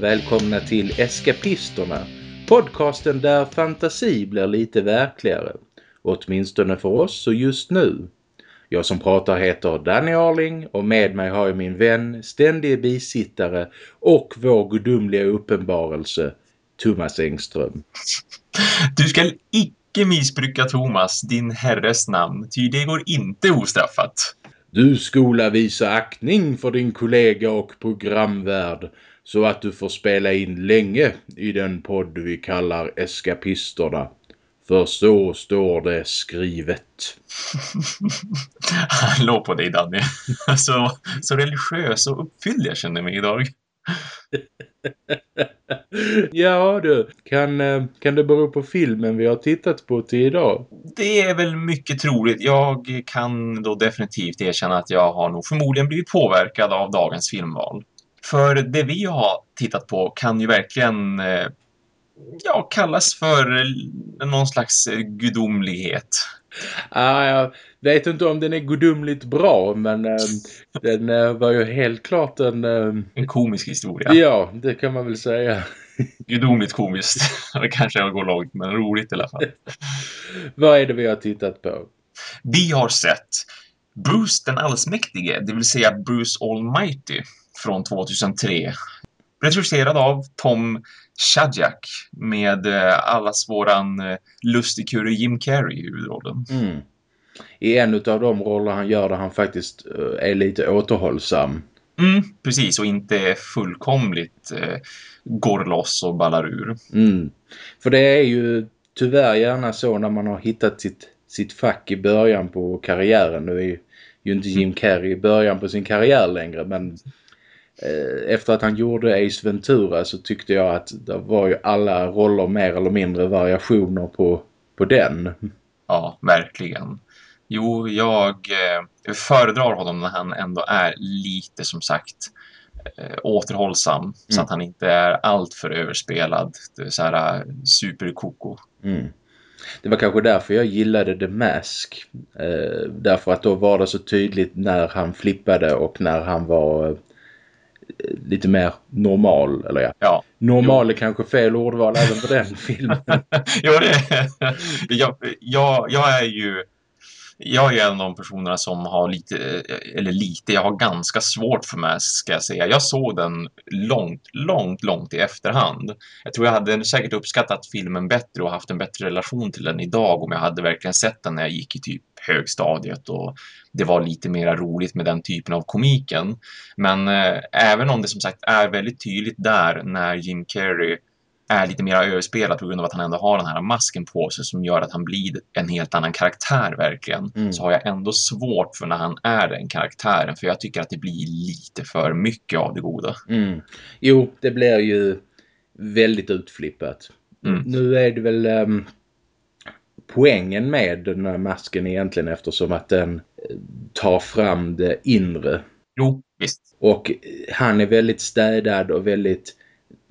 Och välkomna till Eskapisterna. Podcasten där fantasi blir lite verkligare. Åtminstone för oss och just nu. Jag som pratar heter Danny Arling och med mig har jag min vän, ständige bisittare och vår gudomliga uppenbarelse, Thomas Engström. Du ska icke missbruka Thomas, din herres namn, ty det går inte ostraffat. Du skola visa aktning för din kollega och programvärd så att du får spela in länge i den podd vi kallar Eskapisterna. För så står det skrivet. Hallå på dig Danny. Så, så religiös och uppfylld jag känner mig idag. ja du, kan, eh, kan det bero på filmen vi har tittat på till idag? Det är väl mycket troligt. Jag kan då definitivt erkänna att jag har nog förmodligen blivit påverkad av dagens filmval. För det vi har tittat på kan ju verkligen eh, ja, kallas för någon slags gudomlighet. Ah, jag vet inte om den är gudomligt bra men äh, den äh, var ju helt klart en... Äh, en komisk historia. Ja, det kan man väl säga. Gudomligt komiskt. det kanske jag går långt men roligt i alla fall. Vad är det vi har tittat på? Vi har sett Bruce den allsmäktige, det vill säga Bruce Almighty från 2003. Regisserad av Tom Shadjack med eh, allas våran eh, lustigkurre Jim Carrey i huvudrollen. Mm. I en av de roller han gör där han faktiskt eh, är lite återhållsam. Mm, precis, och inte fullkomligt eh, går loss och ballar ur. Mm. För det är ju tyvärr gärna så när man har hittat sitt, sitt fack i början på karriären. Nu är ju inte Jim Carrey i början på sin karriär längre men efter att han gjorde Ace Ventura så tyckte jag att det var ju alla roller mer eller mindre variationer på, på den. Ja, verkligen. Jo, jag eh, föredrar honom när han ändå är lite som sagt eh, återhållsam mm. så att han inte är allt för överspelad. Det är så här eh, superkoko. Mm. Det var kanske därför jag gillade The Mask. Eh, därför att då var det så tydligt när han flippade och när han var lite mer normal, eller ja. ja. Normal jo. är kanske fel ordval även på den filmen. jo, det jag, jag, jag är ju jag är en av de personerna som har lite, eller lite, jag har ganska svårt för mig ska jag säga. Jag såg den långt, långt, långt i efterhand. Jag tror jag hade säkert uppskattat filmen bättre och haft en bättre relation till den idag om jag hade verkligen sett den när jag gick i typ högstadiet och det var lite mer roligt med den typen av komiken. Men eh, även om det som sagt är väldigt tydligt där när Jim Carrey är lite mer överspelad på grund av att han ändå har den här masken på sig som gör att han blir en helt annan karaktär verkligen. Mm. Så har jag ändå svårt för när han är den karaktären för jag tycker att det blir lite för mycket av det goda. Mm. Jo, det blir ju väldigt utflippat. Mm. Nu är det väl um, poängen med den här masken egentligen eftersom att den eh, tar fram det inre. Jo, visst. Och han är väldigt städad och väldigt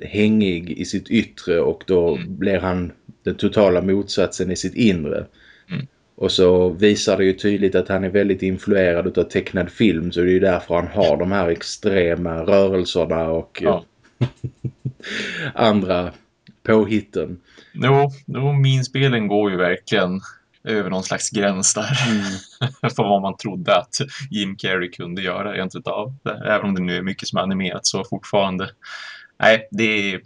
hängig i sitt yttre och då mm. blir han den totala motsatsen i sitt inre. Mm. Och så visar det ju tydligt att han är väldigt influerad av tecknad film så det är ju därför han har de här extrema rörelserna och ja. andra påhitten. Jo, jo, minspelen går ju verkligen över någon slags gräns där. Mm. för vad man trodde att Jim Carrey kunde göra rent utav. Även om det nu är mycket som är animerat så fortfarande. Nej, det är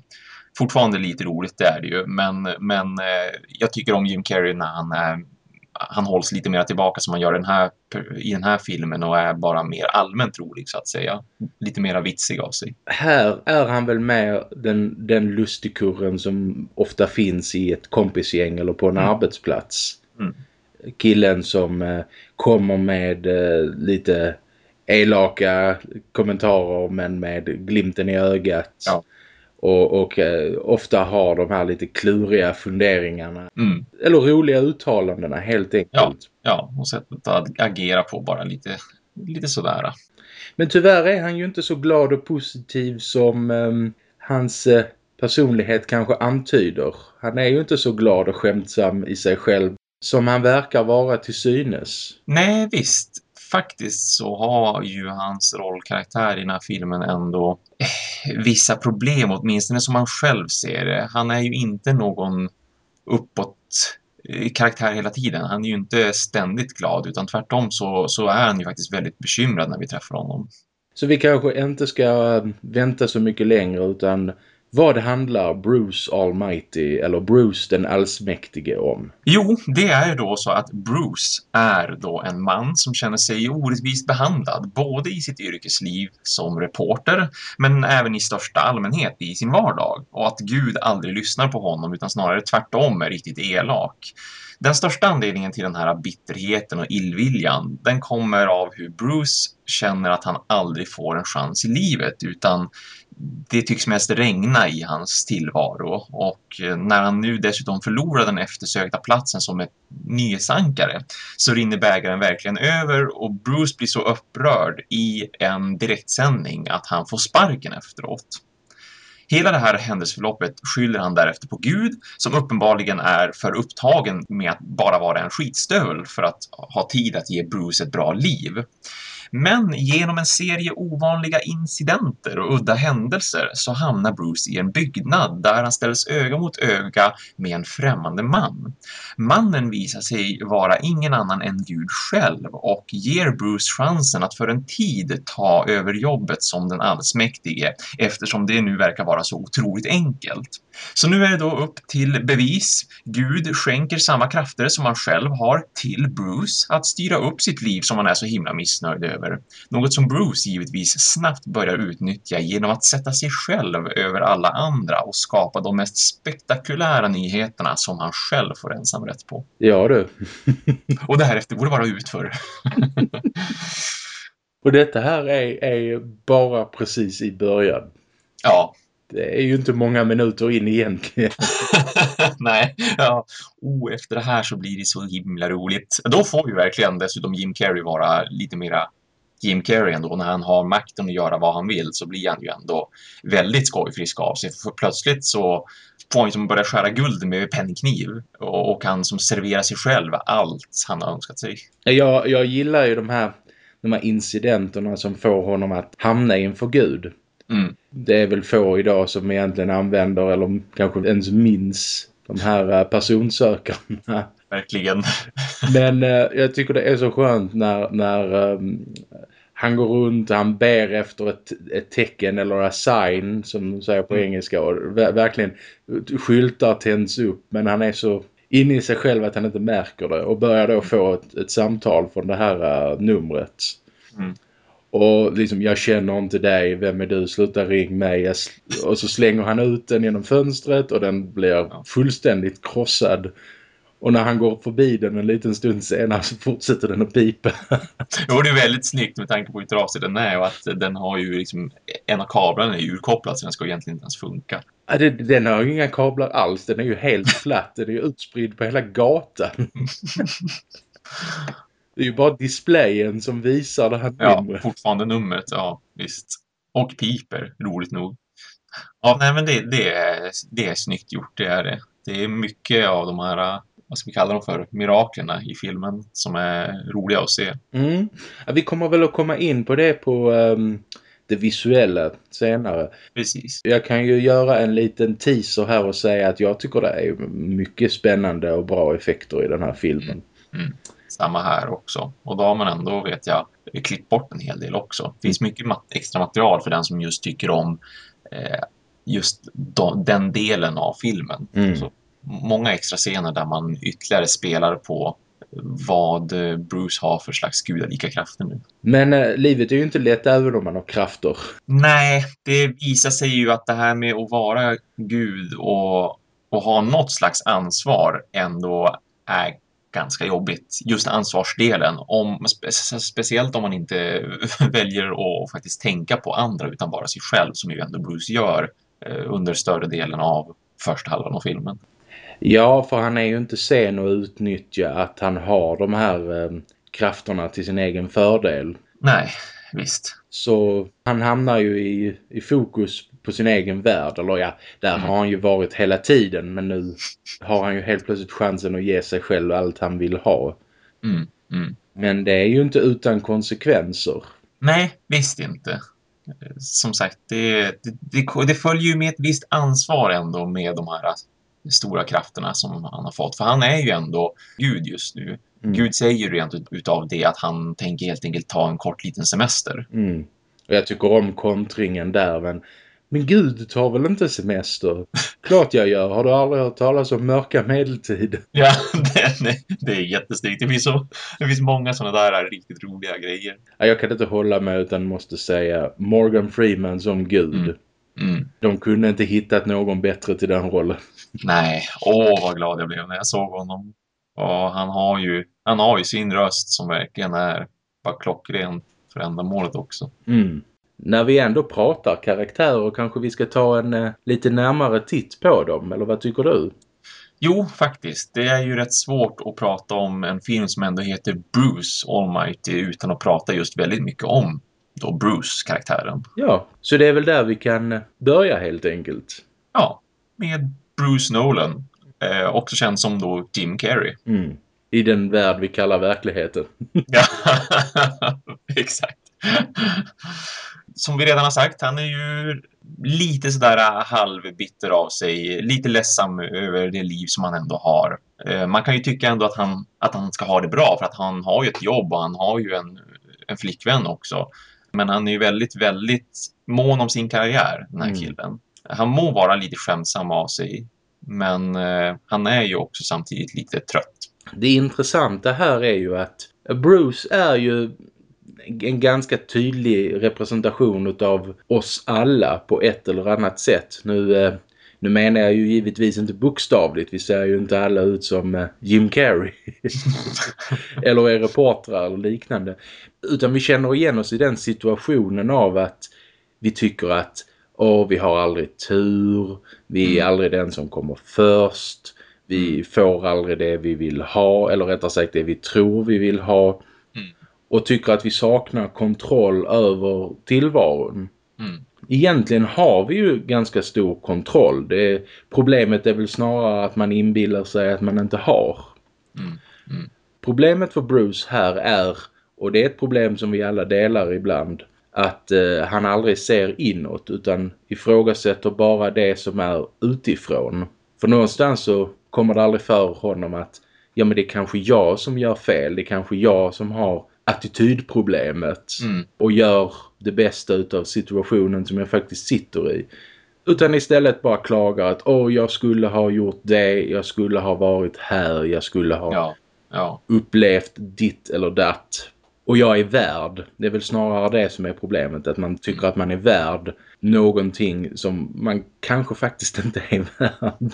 fortfarande lite roligt, det är det ju. Men, men eh, jag tycker om Jim Carrey när han är han hålls lite mer tillbaka som han gör den här, i den här filmen och är bara mer allmänt rolig så att säga. Lite mer vitsig av sig. Här är han väl med den, den lustigkurren som ofta finns i ett kompisgäng eller på en mm. arbetsplats. Mm. Killen som eh, kommer med eh, lite elaka kommentarer men med glimten i ögat. Ja. Och, och eh, ofta har de här lite kluriga funderingarna. Mm. Eller roliga uttalandena helt enkelt. Ja, ja och sättet att agera på bara lite, lite sådär. Men tyvärr är han ju inte så glad och positiv som eh, hans eh, personlighet kanske antyder. Han är ju inte så glad och skämtsam i sig själv som han verkar vara till synes. Nej, visst faktiskt så har ju hans rollkaraktär i den här filmen ändå eh, vissa problem, åtminstone som han själv ser det. Han är ju inte någon uppåt eh, karaktär hela tiden. Han är ju inte ständigt glad utan tvärtom så, så är han ju faktiskt väldigt bekymrad när vi träffar honom. Så vi kanske inte ska eh, vänta så mycket längre utan vad handlar Bruce Almighty eller Bruce den allsmäktige om? Jo, det är ju då så att Bruce är då en man som känner sig orättvist behandlad både i sitt yrkesliv som reporter men även i största allmänhet i sin vardag och att Gud aldrig lyssnar på honom utan snarare tvärtom är riktigt elak. Den största anledningen till den här bitterheten och illviljan den kommer av hur Bruce känner att han aldrig får en chans i livet utan det tycks mest regna i hans tillvaro och eh, när han nu dessutom förlorar den eftersökta platsen som ett nyhetsankare så rinner bägaren verkligen över och Bruce blir så upprörd i en direktsändning att han får sparken efteråt. Hela det här händelseförloppet skyller han därefter på Gud som uppenbarligen är för upptagen med att bara vara en skitstövel för att ha tid att ge Bruce ett bra liv. Men genom en serie ovanliga incidenter och udda händelser så hamnar Bruce i en byggnad där han ställs öga mot öga med en främmande man. Mannen visar sig vara ingen annan än Gud själv och ger Bruce chansen att för en tid ta över jobbet som den allsmäktige eftersom det nu verkar vara så otroligt enkelt. Så nu är det då upp till bevis. Gud skänker samma krafter som han själv har till Bruce att styra upp sitt liv som han är så himla missnöjd över. Något som Bruce givetvis snabbt börjar utnyttja genom att sätta sig själv över alla andra och skapa de mest spektakulära nyheterna som han själv får ensamrätt på. Ja du. och det här efter borde vara utför. och detta här är, är bara precis i början. Ja, det är ju inte många minuter in egentligen. Nej, ja. Oh, efter det här så blir det så himla roligt. Då får ju verkligen dessutom Jim Carrey vara lite mera Jim Carrey ändå. När han har makten att göra vad han vill så blir han ju ändå väldigt skojfrisk av sig. För plötsligt så får han som börja skära guld med pennkniv och kan som servera sig själv allt han har önskat sig. Jag, jag gillar ju de här, de här incidenterna som får honom att hamna inför Gud. Mm. Det är väl få idag som egentligen använder eller kanske ens minns de här eh, personsökarna. Verkligen. Men eh, jag tycker det är så skönt när, när um, han går runt, han ber efter ett, ett tecken eller a sign som de säger på mm. engelska och verkligen skyltar tänds upp men han är så inne i sig själv att han inte märker det och börjar då få ett, ett samtal från det här uh, numret. Mm. Och liksom, jag känner inte dig, vem är du? Sluta ring mig. och så slänger han ut den genom fönstret och den blir fullständigt krossad. Och när han går förbi den en liten stund senare så fortsätter den att pipa. jo, det är väldigt snyggt med tanke på hur trasig den är och att den har ju liksom, en av kablarna är ju urkopplad så den ska egentligen inte ens funka. Ja, det, den har ju inga kablar alls, den är ju helt flatt, den är ju utspridd på hela gatan. Det är ju bara displayen som visar det här ja, numret. Ja, fortfarande numret, ja visst. Och piper, roligt nog. Ja, nej men det, det, är, det är snyggt gjort, det är det. Det är mycket av de här, vad ska vi kalla dem för, miraklerna i filmen som är roliga att se. Mm. Ja, vi kommer väl att komma in på det på um, det visuella senare. Precis. Jag kan ju göra en liten teaser här och säga att jag tycker det är mycket spännande och bra effekter i den här filmen. Mm. Mm samma här också. Och då har man ändå, vet jag, klippt bort en hel del också. Det finns mycket extra material för den som just tycker om eh, just den delen av filmen. Mm. Så många extra scener där man ytterligare spelar på vad Bruce har för slags gudalika krafter nu. Men eh, livet är ju inte lätt även om man har krafter. Nej, det visar sig ju att det här med att vara gud och, och ha något slags ansvar ändå är ganska jobbigt. Just ansvarsdelen, om, speciellt om man inte väljer att faktiskt tänka på andra utan bara sig själv som ju ändå Bruce gör eh, under större delen av första halvan av filmen. Ja, för han är ju inte sen att utnyttja att han har de här eh, krafterna till sin egen fördel. Nej, visst. Så han hamnar ju i, i fokus på sin egen värld. Eller ja, där har han ju varit hela tiden. Men nu har han ju helt plötsligt chansen att ge sig själv allt han vill ha. Mm, mm. Men det är ju inte utan konsekvenser. Nej, visst inte. Som sagt, det, det, det, det följer ju med ett visst ansvar ändå med de här stora krafterna som han har fått. För han är ju ändå Gud just nu. Mm. Gud säger ju rent utav det att han tänker helt enkelt ta en kort liten semester. Mm. Och jag tycker om kontringen där, men men gud tar väl inte semester? Klart jag gör. Har du aldrig hört talas om mörka medeltid? Ja, det, det, det är jättesnyggt. Det finns, så, det finns många sådana där riktigt roliga grejer. Ja, jag kan inte hålla med utan måste säga Morgan Freeman som gud. Mm. Mm. De kunde inte hittat någon bättre till den rollen. Nej, åh vad glad jag blev när jag såg honom. Och han har ju, han har ju sin röst som verkligen är bara klockren för ändamålet också. Mm. När vi ändå pratar karaktärer kanske vi ska ta en eh, lite närmare titt på dem, eller vad tycker du? Jo, faktiskt. Det är ju rätt svårt att prata om en film som ändå heter Bruce Almighty utan att prata just väldigt mycket om då Bruce-karaktären. Ja, så det är väl där vi kan börja helt enkelt. Ja, med Bruce Nolan. Eh, också känd som då Jim Carrey. Mm. I den värld vi kallar verkligheten. ja, exakt. Som vi redan har sagt, han är ju lite sådär halvbitter av sig. Lite ledsam över det liv som han ändå har. Eh, man kan ju tycka ändå att han, att han ska ha det bra för att han har ju ett jobb och han har ju en, en flickvän också. Men han är ju väldigt, väldigt mån om sin karriär, den här mm. killen. Han må vara lite skämsam av sig, men eh, han är ju också samtidigt lite trött. Det intressanta här är ju att Bruce är ju en ganska tydlig representation av oss alla på ett eller annat sätt. Nu, eh, nu menar jag ju givetvis inte bokstavligt. Vi ser ju inte alla ut som eh, Jim Carrey. eller är reportrar eller liknande. Utan vi känner igen oss i den situationen av att vi tycker att Åh, vi har aldrig tur. Vi är mm. aldrig den som kommer först. Vi mm. får aldrig det vi vill ha. Eller rättare sagt det vi tror vi vill ha. Mm. Och tycker att vi saknar kontroll över tillvaron. Mm. Egentligen har vi ju ganska stor kontroll. Det, problemet är väl snarare att man inbillar sig att man inte har. Mm. Mm. Problemet för Bruce här är, och det är ett problem som vi alla delar ibland, att eh, han aldrig ser inåt utan ifrågasätter bara det som är utifrån. För någonstans så kommer det aldrig för honom att ja men det är kanske jag som gör fel, det är kanske jag som har attitydproblemet mm. och gör det bästa utav situationen som jag faktiskt sitter i. Utan istället bara klagar att åh jag skulle ha gjort det, jag skulle ha varit här, jag skulle ha ja, ja. upplevt ditt eller datt och jag är värd. Det är väl snarare det som är problemet. Att man tycker att man är värd någonting som man kanske faktiskt inte är värd.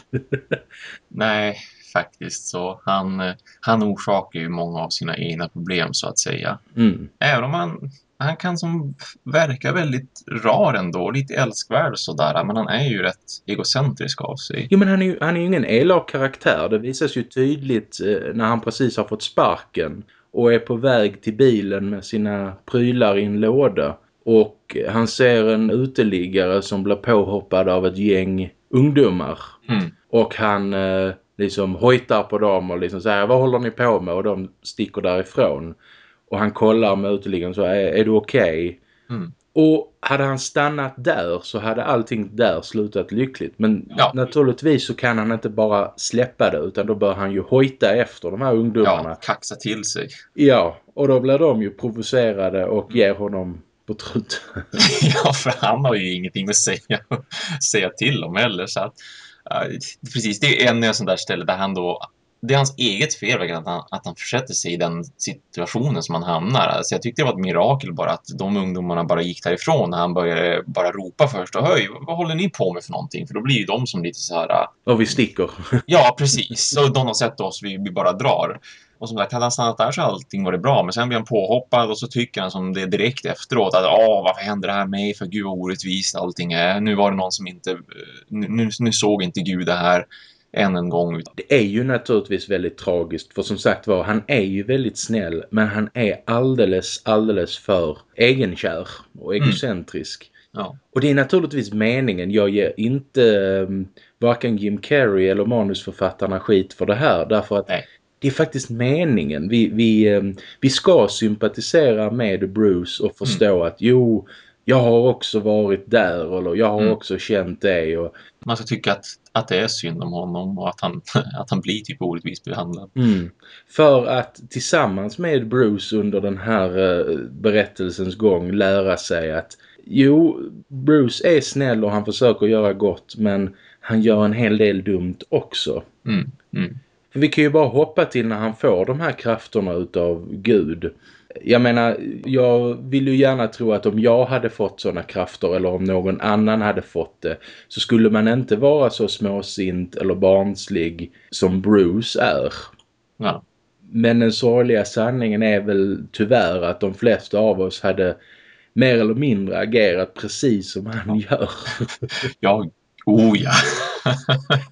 Nej, faktiskt så. Han, han orsakar ju många av sina egna problem så att säga. Mm. Även om han, han kan som verka väldigt rar ändå, lite älskvärd och sådär. Men han är ju rätt egocentrisk av sig. Jo men han är ju, han är ju ingen elak karaktär. Det visas ju tydligt eh, när han precis har fått sparken och är på väg till bilen med sina prylar i en låda. Och han ser en uteliggare som blir påhoppad av ett gäng ungdomar. Mm. Och han eh, liksom hojtar på dem och liksom säger vad håller ni på med? Och de sticker därifrån. Och han kollar med uteliggaren så är, är du okej? Okay? Mm. Och hade han stannat där så hade allting där slutat lyckligt. Men ja. naturligtvis så kan han inte bara släppa det utan då bör han ju hojta efter de här ungdomarna. Ja, kaxa till sig. Ja, och då blir de ju provocerade och ger honom på trutt. ja, för han har ju ingenting att säga, säga till om heller. Så att, uh, precis, det är en sån där ställe där han då det är hans eget fel att han, att han försätter sig i den situationen som han hamnar. Alltså jag tyckte det var ett mirakel bara att de ungdomarna bara gick därifrån när han började bara ropa först och höj, vad håller ni på med för någonting? För då blir ju de som lite så här... Och vi sticker. ja, precis. Så de har sett oss, vi, vi bara drar. Och som sagt, hade han stannat där så allting varit bra. Men sen blir han påhoppad och så tycker han som det direkt efteråt att åh, varför händer det här med mig? För gud vad orättvist allting är. Nu var det någon som inte, nu, nu såg inte Gud det här än en gång. Det är ju naturligtvis väldigt tragiskt för som sagt var, han är ju väldigt snäll men han är alldeles, alldeles för egenkär och mm. egocentrisk. Mm. Ja. Och det är naturligtvis meningen. Jag ger inte um, varken Jim Carrey eller manusförfattarna skit för det här. Därför att Nej. det är faktiskt meningen. Vi, vi, eh, vi ska sympatisera med Bruce och förstå mm. att jo, jag har också varit där eller jag har mm. också känt det. Och... Man ska tycka att, att det är synd om honom och att han, att han blir typ orättvist behandlad. Mm. För att tillsammans med Bruce under den här uh, berättelsens gång lära sig att jo, Bruce är snäll och han försöker göra gott men han gör en hel del dumt också. Mm. Mm. För vi kan ju bara hoppa till när han får de här krafterna utav Gud. Jag menar, jag vill ju gärna tro att om jag hade fått sådana krafter eller om någon annan hade fått det så skulle man inte vara så småsint eller barnslig som Bruce är. Ja. Men den sorgliga sanningen är väl tyvärr att de flesta av oss hade mer eller mindre agerat precis som han gör. ja, oh ja.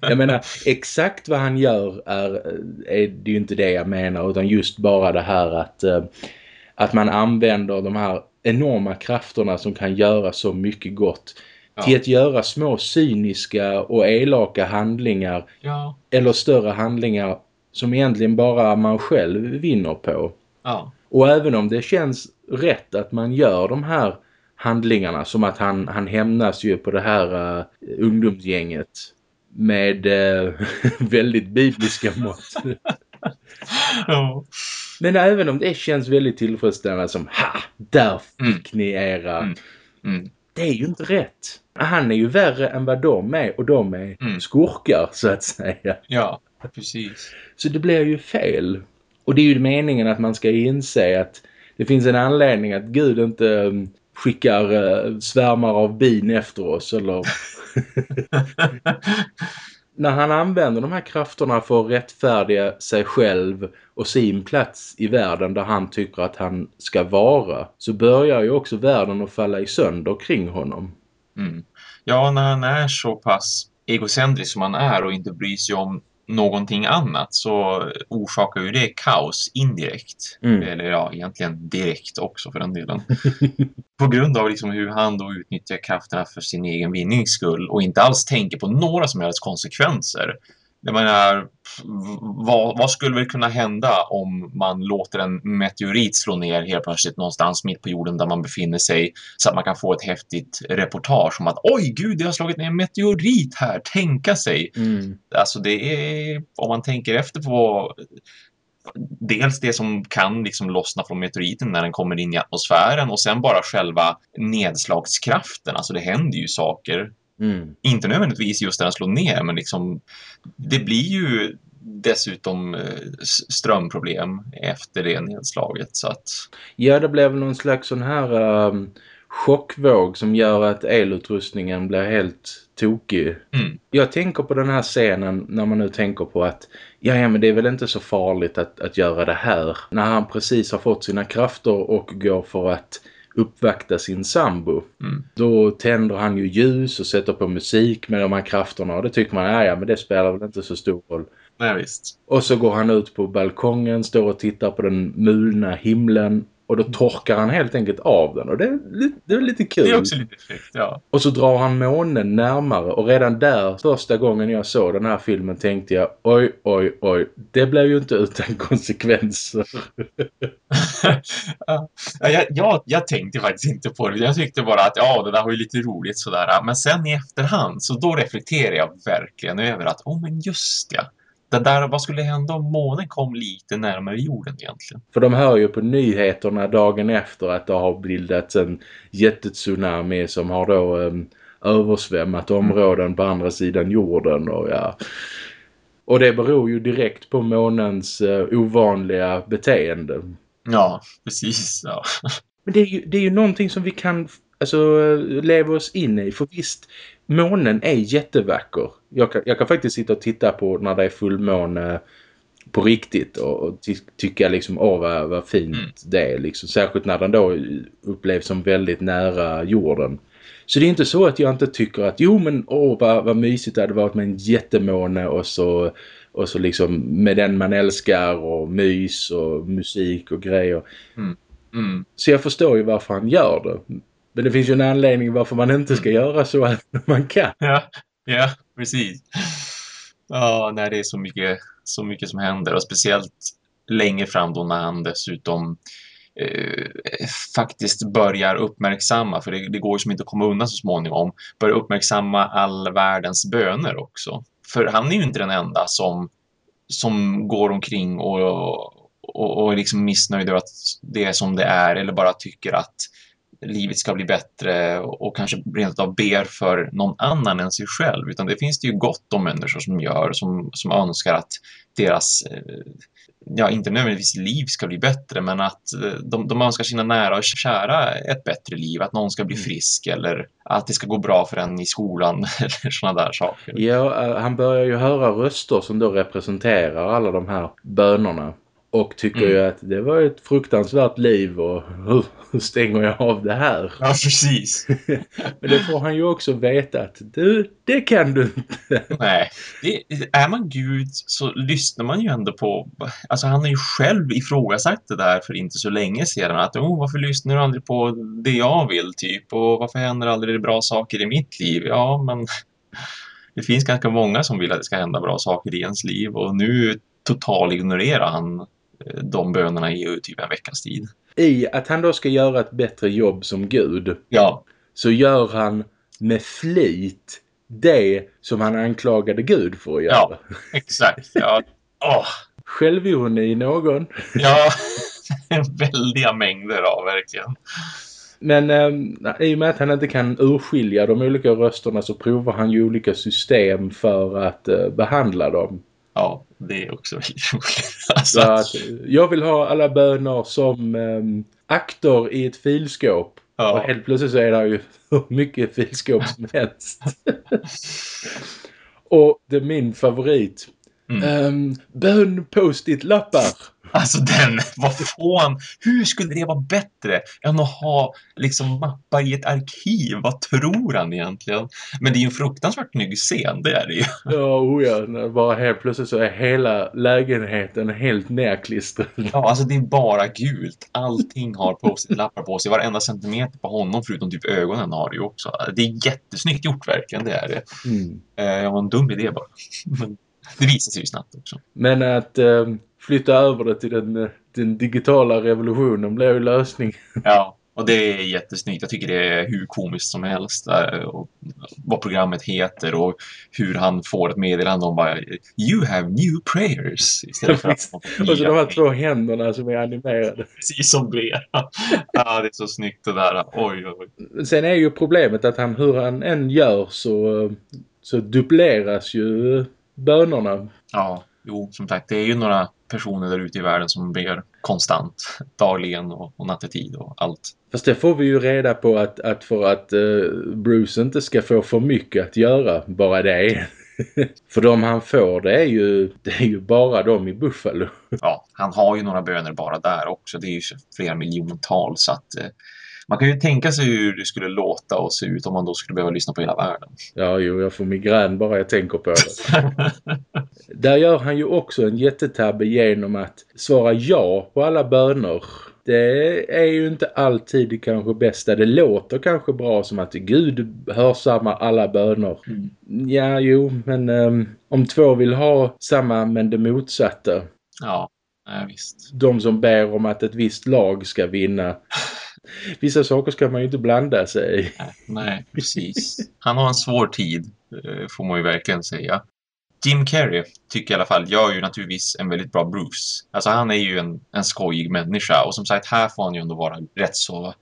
jag menar, exakt vad han gör är, är det ju inte det jag menar utan just bara det här att, eh, att man använder de här enorma krafterna som kan göra så mycket gott ja. till att göra små cyniska och elaka handlingar ja. eller större handlingar som egentligen bara man själv vinner på. Ja. Och även om det känns rätt att man gör de här handlingarna som att han, han hämnas ju på det här uh, ungdomsgänget med uh, väldigt bibliska mått. ja. Men även om det känns väldigt tillfredsställande som ha, där fick mm. ni era. Mm. Mm. Det är ju inte rätt. Han är ju värre än vad de är och de är mm. skurkar så att säga. Ja, precis. Så det blir ju fel. Och det är ju meningen att man ska inse att det finns en anledning att Gud inte um, skickar uh, svärmar av bin efter oss eller när han använder de här krafterna för att rättfärdiga sig själv och sin plats i världen där han tycker att han ska vara så börjar ju också världen att falla i sönder kring honom. Mm. Ja, när han är så pass egocentrisk som han är och inte bryr sig om någonting annat så orsakar ju det kaos indirekt. Mm. Eller ja, egentligen direkt också för den delen. på grund av liksom hur han då utnyttjar krafterna för sin egen vinnings skull och inte alls tänker på några som helst konsekvenser. Jag menar, vad, vad, skulle väl kunna hända om man låter en meteorit slå ner helt plötsligt någonstans mitt på jorden där man befinner sig så att man kan få ett häftigt reportage om att oj gud, det har slagit ner en meteorit här, tänka sig. Mm. Alltså det är, om man tänker efter på dels det som kan liksom lossna från meteoriten när den kommer in i atmosfären och sen bara själva nedslagskraften. Alltså det händer ju saker. Mm. Inte nödvändigtvis just den slår ner men liksom det blir ju dessutom eh, strömproblem efter det nedslaget så att... Ja det blev någon slags sån här um, chockvåg som gör att elutrustningen blir helt tokig. Mm. Jag tänker på den här scenen när man nu tänker på att ja, ja men det är väl inte så farligt att, att göra det här. När han precis har fått sina krafter och går för att uppvakta sin sambo. Mm. Då tänder han ju ljus och sätter på musik med de här krafterna och det tycker man, ja, ja men det spelar väl inte så stor roll. Nej, visst. Och så går han ut på balkongen, står och tittar på den mulna himlen och då torkar han helt enkelt av den. Och det är, det är lite kul. Det är också lite fräckt, ja. Och så drar han månen närmare. Och redan där, första gången jag såg den här filmen tänkte jag oj, oj, oj. Det blev ju inte utan konsekvenser. ja, jag, jag, jag, tänkte faktiskt inte på det. Jag tyckte bara att ja, det där var ju lite roligt sådär. Men sen i efterhand så då reflekterar jag verkligen över att, åh oh, men just ja det där, vad skulle hända om månen kom lite närmare jorden egentligen? För de hör ju på nyheterna dagen efter att det har bildats en jättetsunami som har då um, översvämmat mm. områden mm. på andra sidan jorden och ja... Och det beror ju direkt på månens uh, ovanliga beteende. Ja, precis. Ja. Men det är, ju, det är ju någonting som vi kan alltså, leva oss in i. För visst, månen är jättevacker. Jag kan, jag kan faktiskt sitta och titta på när det är fullmåne på riktigt och, och ty tycka liksom, åh vad, vad fint mm. det är liksom. Särskilt när den då upplevs som väldigt nära jorden. Så det är inte så att jag inte tycker att jo men åh vad, vad mysigt det hade varit med en jättemåne och så, och så liksom med den man älskar och mys och musik och grejer. Mm. Mm. Så jag förstår ju varför han gör det. Men det finns ju en anledning varför man inte ska mm. göra så att man kan. Ja, ja precis. Ja, nej, det är så mycket så mycket som händer och speciellt längre fram då när han dessutom eh, faktiskt börjar uppmärksamma, för det, det går ju som inte att komma undan så småningom, börjar uppmärksamma all världens böner också. För han är ju inte den enda som, som går omkring och, och, och är liksom missnöjd över att det är som det är eller bara tycker att livet ska bli bättre och kanske rent av ber för någon annan än sig själv. Utan det finns det ju gott om människor som gör, som, som önskar att deras, eh, ja inte nödvändigtvis liv ska bli bättre, men att eh, de, de önskar sina nära och kära ett bättre liv, att någon ska bli mm. frisk eller att det ska gå bra för en i skolan eller sådana där saker. Ja, eh, han börjar ju höra röster som då representerar alla de här bönorna. Och tycker mm. ju att det var ett fruktansvärt liv och hur, stänger jag av det här? Ja, precis. Men det får han ju också veta att du, det kan du inte. Nej, det, är man Gud så lyssnar man ju ändå på... Alltså han har ju själv ifrågasatt det där för inte så länge sedan. Att oh, varför lyssnar du aldrig på det jag vill typ? Och varför händer aldrig bra saker i mitt liv? Ja, men det finns ganska många som vill att det ska hända bra saker i ens liv. Och nu total ignorerar han de bönerna i typ en veckas tid. I att han då ska göra ett bättre jobb som Gud. Ja. Så gör han med flit det som han anklagade Gud för att göra. Ja, exakt. Ja. Oh. Självironi någon. Ja, väldiga mängder av verkligen. Men eh, i och med att han inte kan urskilja de olika rösterna så provar han ju olika system för att eh, behandla dem. Ja, det är också väldigt roligt. Alltså. Att, jag vill ha alla bönor som um, aktor i ett filskåp. Ja. Och helt plötsligt så är det ju hur mycket filskåp som helst. och det är min favorit. Mm. Um, bön post-it-lappar. Alltså den, vad fan, hur skulle det vara bättre än att ha liksom mappar i ett arkiv? Vad tror han egentligen? Men det är ju en fruktansvärt snygg scen, det är det ju. Ja, oh ja, bara helt plötsligt så är hela lägenheten helt nerklistrad. Ja, alltså det är bara gult. Allting har post-it-lappar på sig. Varenda centimeter på honom förutom typ ögonen har det ju också. Det är jättesnyggt gjort verkligen, det är det. Mm. Eh, jag har en dum idé bara. Men det visar sig ju snabbt också. Men att... Um flytta över det till den, den digitala revolutionen blir ju lösning. Ja, och det är jättesnyggt. Jag tycker det är hur komiskt som helst. Eh, och vad programmet heter och hur han får ett meddelande om bara You have new prayers. Istället för att och så de här två händerna som är animerade. Precis som ber. ja, det är så snyggt det där. Oj, oj. Sen är ju problemet att han, hur han än gör så, så dubbleras ju bönorna. Ja, jo, som sagt, det är ju några personer där ute i världen som ber konstant, dagligen och, och nattetid och allt. Fast det får vi ju reda på att, att för att uh, Bruce inte ska få för mycket att göra, bara det. för de han får, det är, ju, det är ju bara de i Buffalo. ja, han har ju några böner bara där också. Det är ju flera miljontals så att uh, man kan ju tänka sig hur det skulle låta och se ut om man då skulle behöva lyssna på hela världen. Ja, jo, jag får migrän bara jag tänker på det. Där gör han ju också en jättetabbe genom att svara ja på alla böner. Det är ju inte alltid kanske bästa. Det låter kanske bra som att Gud hörsammar alla böner. Mm. Ja, jo, men um, om två vill ha samma men det motsatta. Ja, visst. De som ber om att ett visst lag ska vinna Vissa saker ska man ju inte blanda sig i. Nej, precis. Han har en svår tid, eh, får man ju verkligen säga. Jim Carrey tycker i alla fall gör ju naturligtvis en väldigt bra Bruce. Alltså han är ju en, en skojig människa och som sagt här får han ju ändå vara rätt så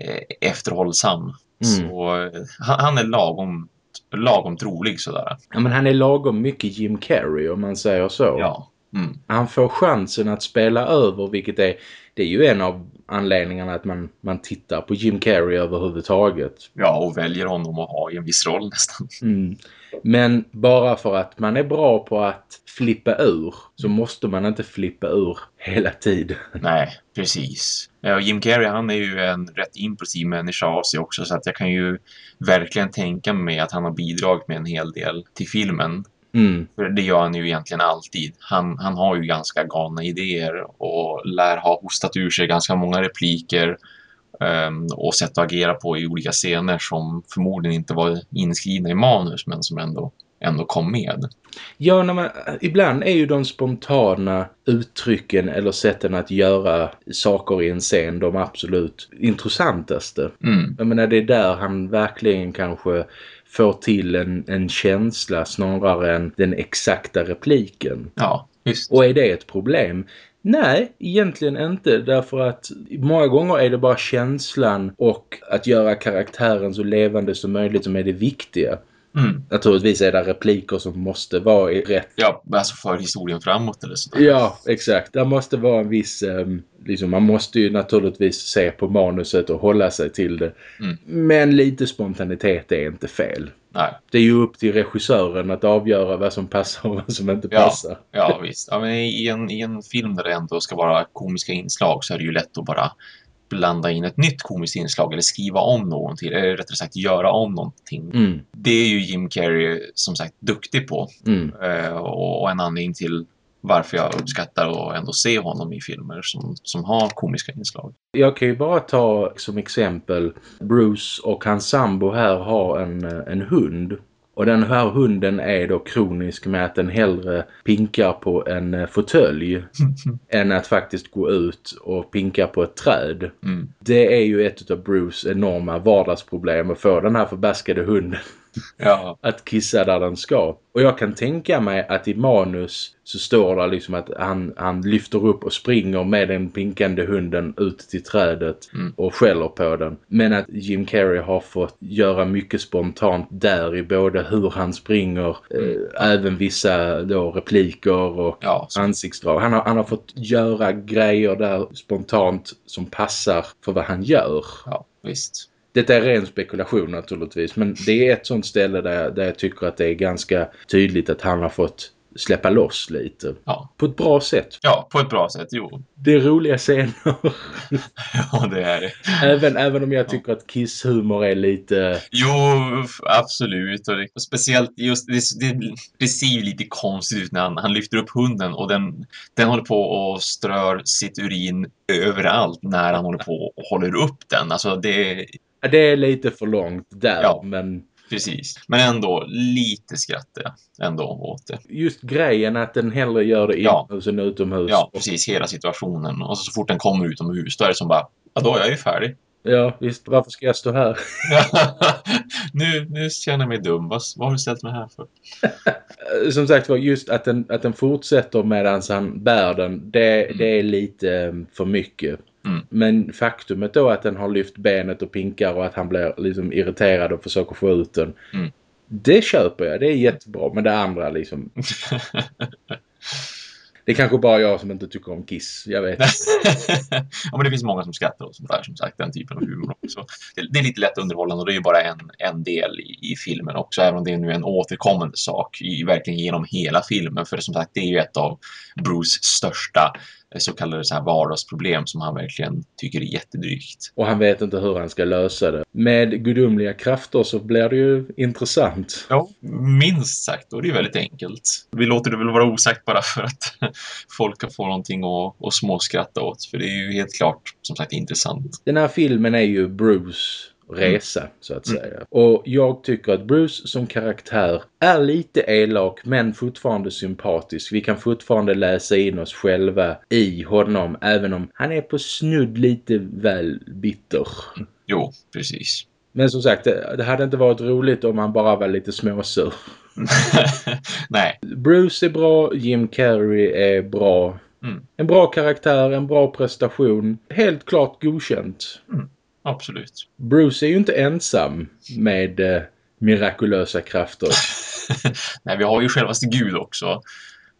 eh, efterhållsam. Mm. Så eh, han, han, är lagom, lagom trolig sådär. Ja men han är lagom mycket Jim Carrey om man säger så. Ja. Mm. Han får chansen att spela över vilket är, det är ju en av anledningarna att man, man tittar på Jim Carrey överhuvudtaget. Ja, och väljer honom att ha i en viss roll nästan. Mm. Men bara för att man är bra på att flippa ur så måste man inte flippa ur hela tiden. Nej, precis. Jim Carrey han är ju en rätt impulsiv människa av sig också så att jag kan ju verkligen tänka mig att han har bidragit med en hel del till filmen. Mm. För det gör han ju egentligen alltid. Han, han har ju ganska galna idéer och lär ha hostat ur sig ganska många repliker um, och sätt att agera på i olika scener som förmodligen inte var inskrivna i manus men som ändå ändå kom med. Ja, man, ibland är ju de spontana uttrycken eller sätten att göra saker i en scen de absolut intressantaste. Mm. Jag menar, det är där han verkligen kanske får till en, en känsla snarare än den exakta repliken. Ja, visst. Och är det ett problem? Nej, egentligen inte. Därför att många gånger är det bara känslan och att göra karaktären så levande som möjligt som är det viktiga. Mm. Naturligtvis är det repliker som måste vara i rätt. Ja, alltså för historien framåt eller så. Ja, exakt. Det måste vara en viss... Um, liksom, man måste ju naturligtvis se på manuset och hålla sig till det. Mm. Men lite spontanitet är inte fel. Nej. Det är ju upp till regissören att avgöra vad som passar och vad som inte Ja. passar. Ja, visst. Ja, men i, en, I en film där det ändå ska vara komiska inslag så är det ju lätt att bara blanda in ett nytt komiskt inslag eller skriva om någonting, eller rättare sagt göra om någonting. Mm, Det är ju Jim Carrey som sagt duktig på mm. eh, och en anledning till varför jag uppskattar att ändå se honom i filmer som, som har komiska inslag. Jag kan ju bara ta som exempel Bruce och hans sambo här har en, en hund. Och den här hunden är då kronisk med att den hellre pinkar på en eh, fåtölj än att faktiskt gå ut och pinka på ett träd. Mm. Det är ju ett av Bruce enorma vardagsproblem att få den här förbaskade hunden Ja, att kissa där den ska. Och jag kan tänka mig att i manus så står det liksom att han, han lyfter upp och springer med den pinkande hunden ut till trädet Mm. och skäller på den. Men att Jim Carrey har fått göra mycket spontant där i både hur han springer, eh, även vissa då repliker och ja, ansiktsdrag. Han har, han har fått göra grejer där spontant som passar för vad han gör. ja visst. Detta är ren spekulation naturligtvis men det är ett sånt ställe där jag, där jag tycker att det är ganska tydligt att han har fått släppa loss lite. Ja. På ett bra sätt. Ja, på ett bra sätt, jo. Det är roliga scener. Ja, det är det. även, även om jag tycker att Kiss-humor är lite... Jo, absolut. Och det, speciellt just det, det, det ser ju lite konstigt ut när han, han lyfter upp hunden och den, den håller på och strör sitt urin överallt när han håller på och håller upp den. Alltså det, Det är lite för långt där Ja. men precis. Men ändå, lite skrattar jag ändå åt det. just grejen att den hellre gör det Ja. inomhus än utomhus. Ja, precis. Hela situationen. Och så, så fort den kommer utomhus, då är det som bara, ja då är jag ju färdig. ja, visst. Varför ska jag stå här? nu, nu känner jag mig dum. Vad, vad har du ställt mig här för? Som sagt var, just att den, att den fortsätter medan han bär den, det, Mm. det är lite eh, för mycket. Mm. Men faktumet då att den har lyft benet och pinkar och att han blir liksom irriterad och försöker få ut den. Mm. Det köper jag, det är jättebra. Men det andra liksom... Det är kanske bara jag som inte tycker om Kiss, jag vet. ja, men det finns många som skrattar och sånt där, som sagt, den typen av humor också. Det, är lite lätt underhållande och det är ju bara en, en del i, i filmen också, även om det är nu en återkommande sak i, verkligen genom hela filmen. För som sagt, det är ju ett av Bruce största så kallade så här vardagsproblem som han verkligen tycker är jättedrygt. Och han vet inte hur han ska lösa det. Med gudomliga krafter så blir det ju intressant. Ja, minst sagt. Och det är väldigt enkelt. Vi låter det väl vara osagt bara för att folk kan få någonting att, att småskratta åt. För det är ju helt klart, som sagt, intressant. Den här filmen är ju Bruce resa så att säga. Och jag tycker att Bruce som karaktär är lite elak men fortfarande sympatisk. Vi kan fortfarande läsa in oss själva i honom även om han är på snudd lite väl bitter. Jo, precis. Men som sagt, det, det hade inte varit roligt om han bara var lite småsur. Nej, Bruce är bra, Jim Carrey är bra. Mm. En bra karaktär, en bra prestation. Helt klart godkänt. Absolut. Bruce är ju inte ensam med eh, mirakulösa krafter. Nej, vi har ju självaste Gud också.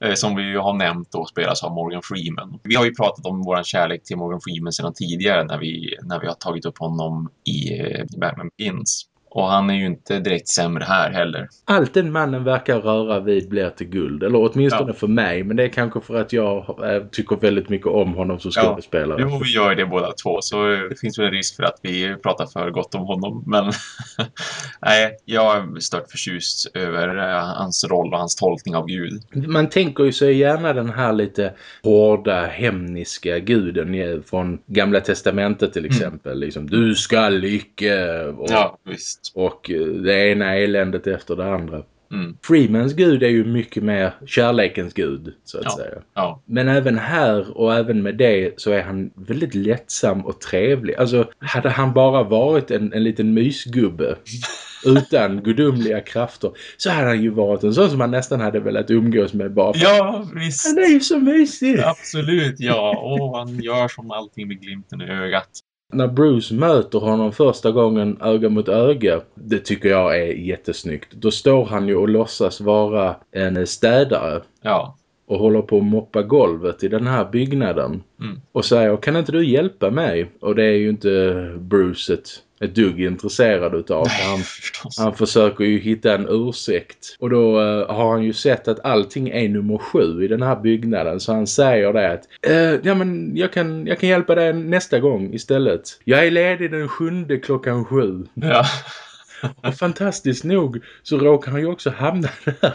eh, Som vi ju har nämnt och spelas av Morgan Freeman. Vi har ju pratat om vår kärlek till Morgan Freeman sedan tidigare när vi, när vi har tagit upp honom i eh, Batman Begins. Och han är ju inte direkt sämre här heller. Allt den mannen verkar röra vid blir till guld. Eller åtminstone Ja. för mig. Men det är kanske för att jag eh, tycker väldigt mycket om honom som Ja. skådespelare. Jo, vi gör det båda två, så det finns väl en risk för att vi pratar för gott om honom. Men nej, jag är stört förtjust över eh, hans roll och hans tolkning av Gud. Man tänker ju så gärna den här lite hårda, hemniska guden från Gamla Testamentet till exempel. Liksom, du ska lycka och, Ja, visst. Och eh, det ena eländet efter det andra. Mm. Freemans gud är ju mycket mer kärlekens gud, så att Ja. säga. Ja. Men även här och även med det så är han väldigt lättsam och trevlig. Alltså, hade han bara varit en, en liten mysgubbe utan gudomliga krafter så hade han ju varit en sån som man nästan hade velat umgås med bara för Ja, visst. Han är ju så mysig! Absolut, ja. Och han gör som allting med glimten i ögat. När Bruce möter honom första gången öga mot öga, det tycker jag är jättesnyggt. Då står han ju och låtsas vara en städare Ja. och håller på att moppa golvet i den här byggnaden. Mm. Och säger, kan inte du hjälpa mig? Och det är ju inte Bruce ett, ett dugg intresserad utav. Han, Förstås. han försöker ju hitta en ursäkt. Och då eh, har han ju sett att allting är nummer sju i den här byggnaden. Så han säger det att eh, ja men jag kan, jag kan hjälpa dig nästa gång istället. Jag är ledig den sjunde klockan sju. Ja. Och fantastiskt nog så råkar han ju också hamna där.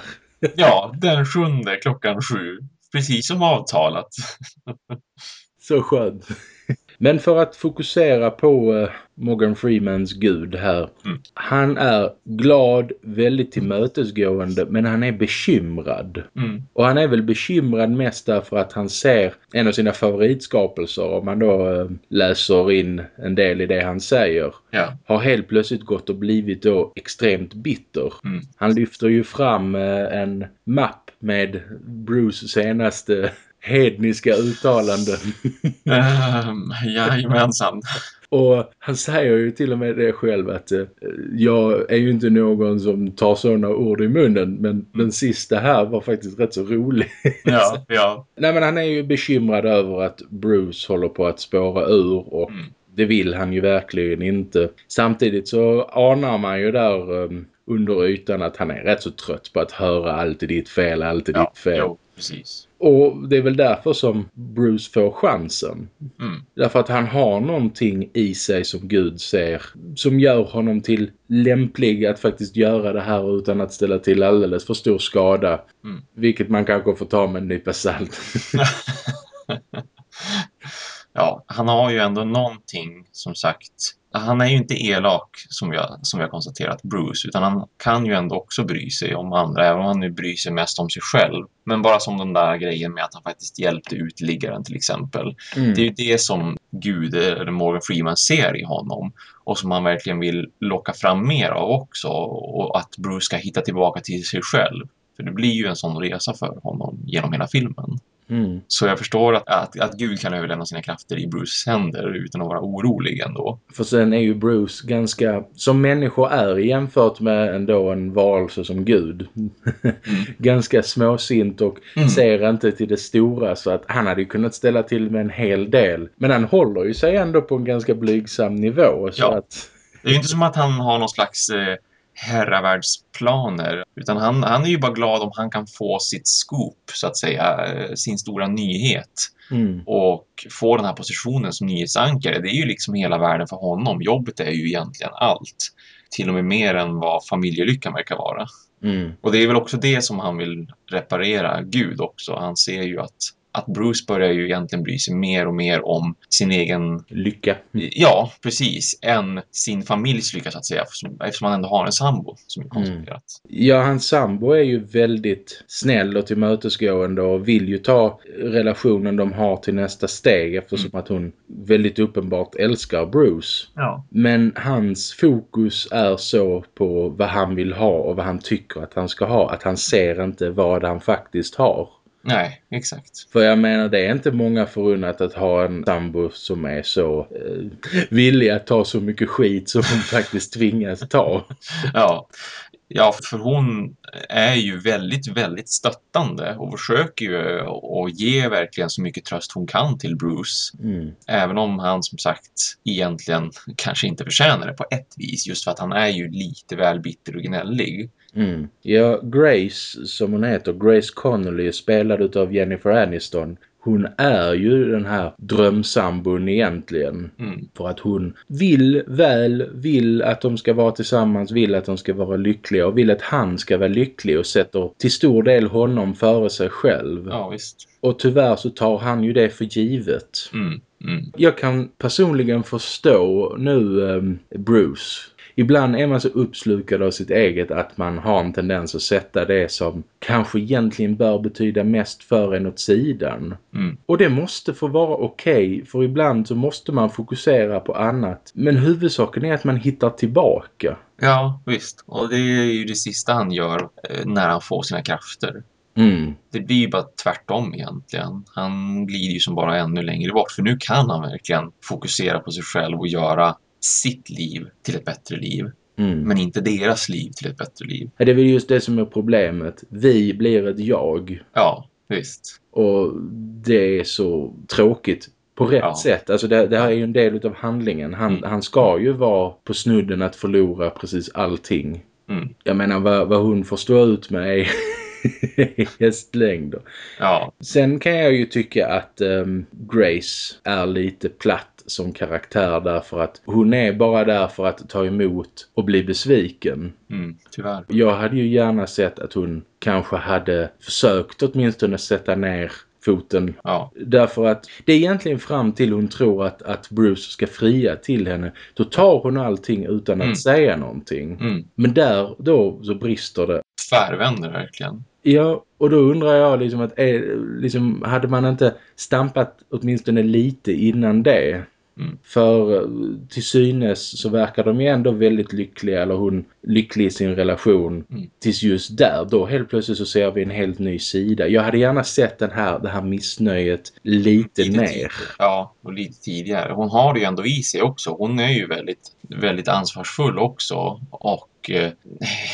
ja, den sjunde klockan sju. Precis som avtalat. Så skönt. Men för att fokusera på eh, Morgan Freemans gud här. Mm. Han är glad, väldigt tillmötesgående, men han är bekymrad. Mm. Och han är väl bekymrad mest därför att han ser en av sina favoritskapelser, om man då eh, läser in en del i det han säger, Ja. har helt plötsligt gått och blivit då extremt bitter. Mm. Han lyfter ju fram eh, en mapp med Bruce senaste hedniska uttalanden. Um, jajamensan. Och han säger ju till och med det själv att eh, jag är ju inte någon som tar sådana ord i munnen men den sista här var faktiskt rätt så rolig. Ja, ja. Nej men han är ju bekymrad över att Bruce håller på att spåra ur och Mm. det vill han ju verkligen inte. Samtidigt så anar man ju där um, under ytan att han är rätt så trött på att höra allt är ditt fel, allt är ja. ditt fel. Jo, precis. Och det är väl därför som Bruce får chansen. Mm. Därför att han har någonting i sig som Gud ser. Som gör honom till lämplig att faktiskt göra det här utan att ställa till alldeles för stor skada. Mm. Vilket man kanske får ta med en nypa salt. ja, han har ju ändå någonting, som sagt. Han är ju inte elak, som har, som har konstaterat, Bruce. Utan han kan ju ändå också bry sig om andra, även om han nu bryr sig mest om sig själv. Men bara som den där grejen med att han faktiskt hjälpte uteliggaren till exempel. Mm. Det är ju det som Gud, eller Morgan Freeman, ser i honom. Och som han verkligen vill locka fram mer av också. Och att Bruce ska hitta tillbaka till sig själv. För det blir ju en sån resa för honom genom hela filmen. Mm. Så jag förstår att, att, att Gud kan överlämna sina krafter i Bruces händer utan att vara orolig ändå. För sen är ju Bruce ganska, som människor är jämfört med ändå en varelse som Gud. ganska småsint och Mm. ser inte till det stora så att han hade ju kunnat ställa till med en hel del. Men han håller ju sig ändå på en ganska blygsam nivå. Så Ja. att, Det är ju inte som att han har någon slags eh, herravärldsplaner. Utan han, han är ju bara glad om han kan få sitt scoop, så att säga, eh, sin stora nyhet. mm, Och få den här positionen som nyhetsankare, det är ju liksom hela världen för honom. Jobbet är ju egentligen allt. Till och med mer än vad familjelyckan verkar vara. mm, Och det är väl också det som han vill reparera Gud också. Han ser ju att, att Bruce börjar ju egentligen bry sig mer och mer om sin egen, lycka. ja precis, än sin familjs lycka så att säga. Eftersom, han ändå har en sambo som är konstaterat. Ja, hans sambo är ju väldigt snäll och tillmötesgående och vill ju ta relationen de har till nästa steg eftersom att hon väldigt uppenbart älskar Bruce. Ja. Men hans fokus är så på vad han vill ha och vad han tycker att han ska ha. Att han ser inte vad han faktiskt har. Nej, exakt. För jag menar, det är inte många förunnat att ha en sambo som är så eh, villig att ta så mycket skit som hon faktiskt tvingas ta. Ja. Ja, för hon är ju väldigt, väldigt stöttande och försöker ju att ge verkligen så mycket tröst hon kan till Bruce. Mm. Även om han som sagt egentligen kanske inte förtjänar det på ett vis. Just för att han är ju lite väl bitter och gnällig. Mm. Ja, Grace som hon heter, Grace Connolly spelad utav Jennifer Aniston. Hon är ju den här drömsambon egentligen. Mm. För att hon vill väl, vill att de ska vara tillsammans, vill att de ska vara lyckliga och vill att han ska vara lycklig och sätter till stor del honom före sig själv. Ja, visst. Och tyvärr så tar han ju det för givet. Mm. Mm. Jag kan personligen förstå nu ehm, Bruce. Ibland är man så uppslukad av sitt eget att man har en tendens att sätta det som kanske egentligen bör betyda mest för en åt sidan. Mm. Och det måste få vara okej okay, för ibland så måste man fokusera på annat. Men huvudsaken är att man hittar tillbaka. Ja, visst. Och det är ju det sista han gör eh, när han får sina krafter. Mm. Det blir ju bara tvärtom egentligen. Han glider ju som bara ännu längre bort. För nu kan han verkligen fokusera på sig själv och göra sitt liv till ett bättre liv. Mm. Men inte deras liv till ett bättre liv. Det är väl just det som är problemet. Vi blir ett jag. Ja, visst. Och det är så tråkigt på rätt Ja. sätt. Alltså det, det här är ju en del av handlingen. Han, Mm. han ska ju vara på snudden att förlora precis allting. Mm. Jag menar vad, vad hon får stå ut med är hästlängder. Ja, Sen kan jag ju tycka att ehm, Grace är lite platt som karaktär därför att hon är bara där för att ta emot och bli besviken. mm, tyvärr. Jag hade ju gärna sett att hon kanske hade försökt åtminstone sätta ner foten. Ja, Därför att det är egentligen fram till hon tror att, att Bruce ska fria till henne. Då tar hon allting utan att Mm. säga någonting. mm. Men där då så brister det. Tvärvänder verkligen. Ja, och då undrar jag liksom att är, liksom, hade man inte stampat åtminstone lite innan det? Mm. För eh, till synes så verkar de ju ändå väldigt lyckliga eller hon lycklig i sin relation. Mm. Tills just där, då helt plötsligt så ser vi en helt ny sida. Jag hade gärna sett den här, det här missnöjet lite Lite tidigare. Ja, och lite tidigare. Hon har det ju ändå i sig också. Hon är ju väldigt, väldigt ansvarsfull också. Och eh,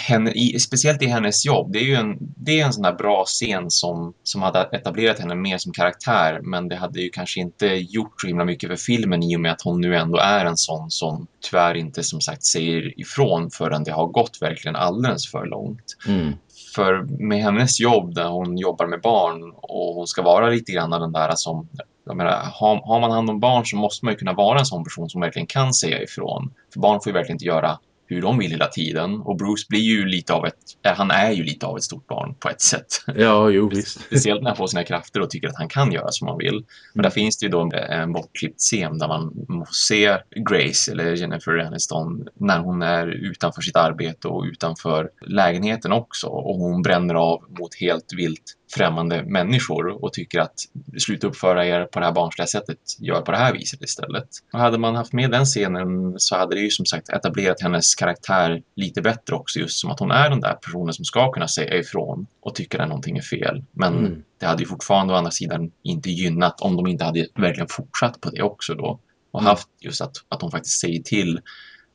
henne, i, speciellt i hennes jobb. Det är ju en, det är en sån där bra scen som, som hade etablerat henne mer som karaktär. Men det hade ju kanske inte gjort så himla mycket för filmen i och med att hon nu ändå är en sån som tyvärr inte som sagt säger ifrån förrän det har gått verkligen alldeles för långt. Mm. För med hennes jobb där hon jobbar med barn och hon ska vara lite grann den där som jag menar, har, har man hand om barn så måste man ju kunna vara en sån person som verkligen kan säga ifrån. För barn får ju verkligen inte göra hur de vill hela tiden. Och Bruce blir ju lite av ett, eh, han är ju lite av ett stort barn på ett sätt. Ja, jo visst. Speciellt när han får sina krafter och tycker att han kan göra som han vill. Men där finns det ju då en bortklippt scen där man får se Grace, eller Jennifer Aniston, när hon är utanför sitt arbete och utanför lägenheten också. Och hon bränner av mot helt vilt främmande människor och tycker att sluta uppföra er på det här barnsliga sättet, gör på det här viset istället. Och hade man haft med den scenen så hade det ju som sagt etablerat hennes karaktär lite bättre också, just som att hon är den där personen som ska kunna säga ifrån och tycka när någonting är fel. Men Mm. det hade ju fortfarande å andra sidan inte gynnat om de inte hade verkligen fortsatt på det också då. Och Mm. haft just att, att de faktiskt säger till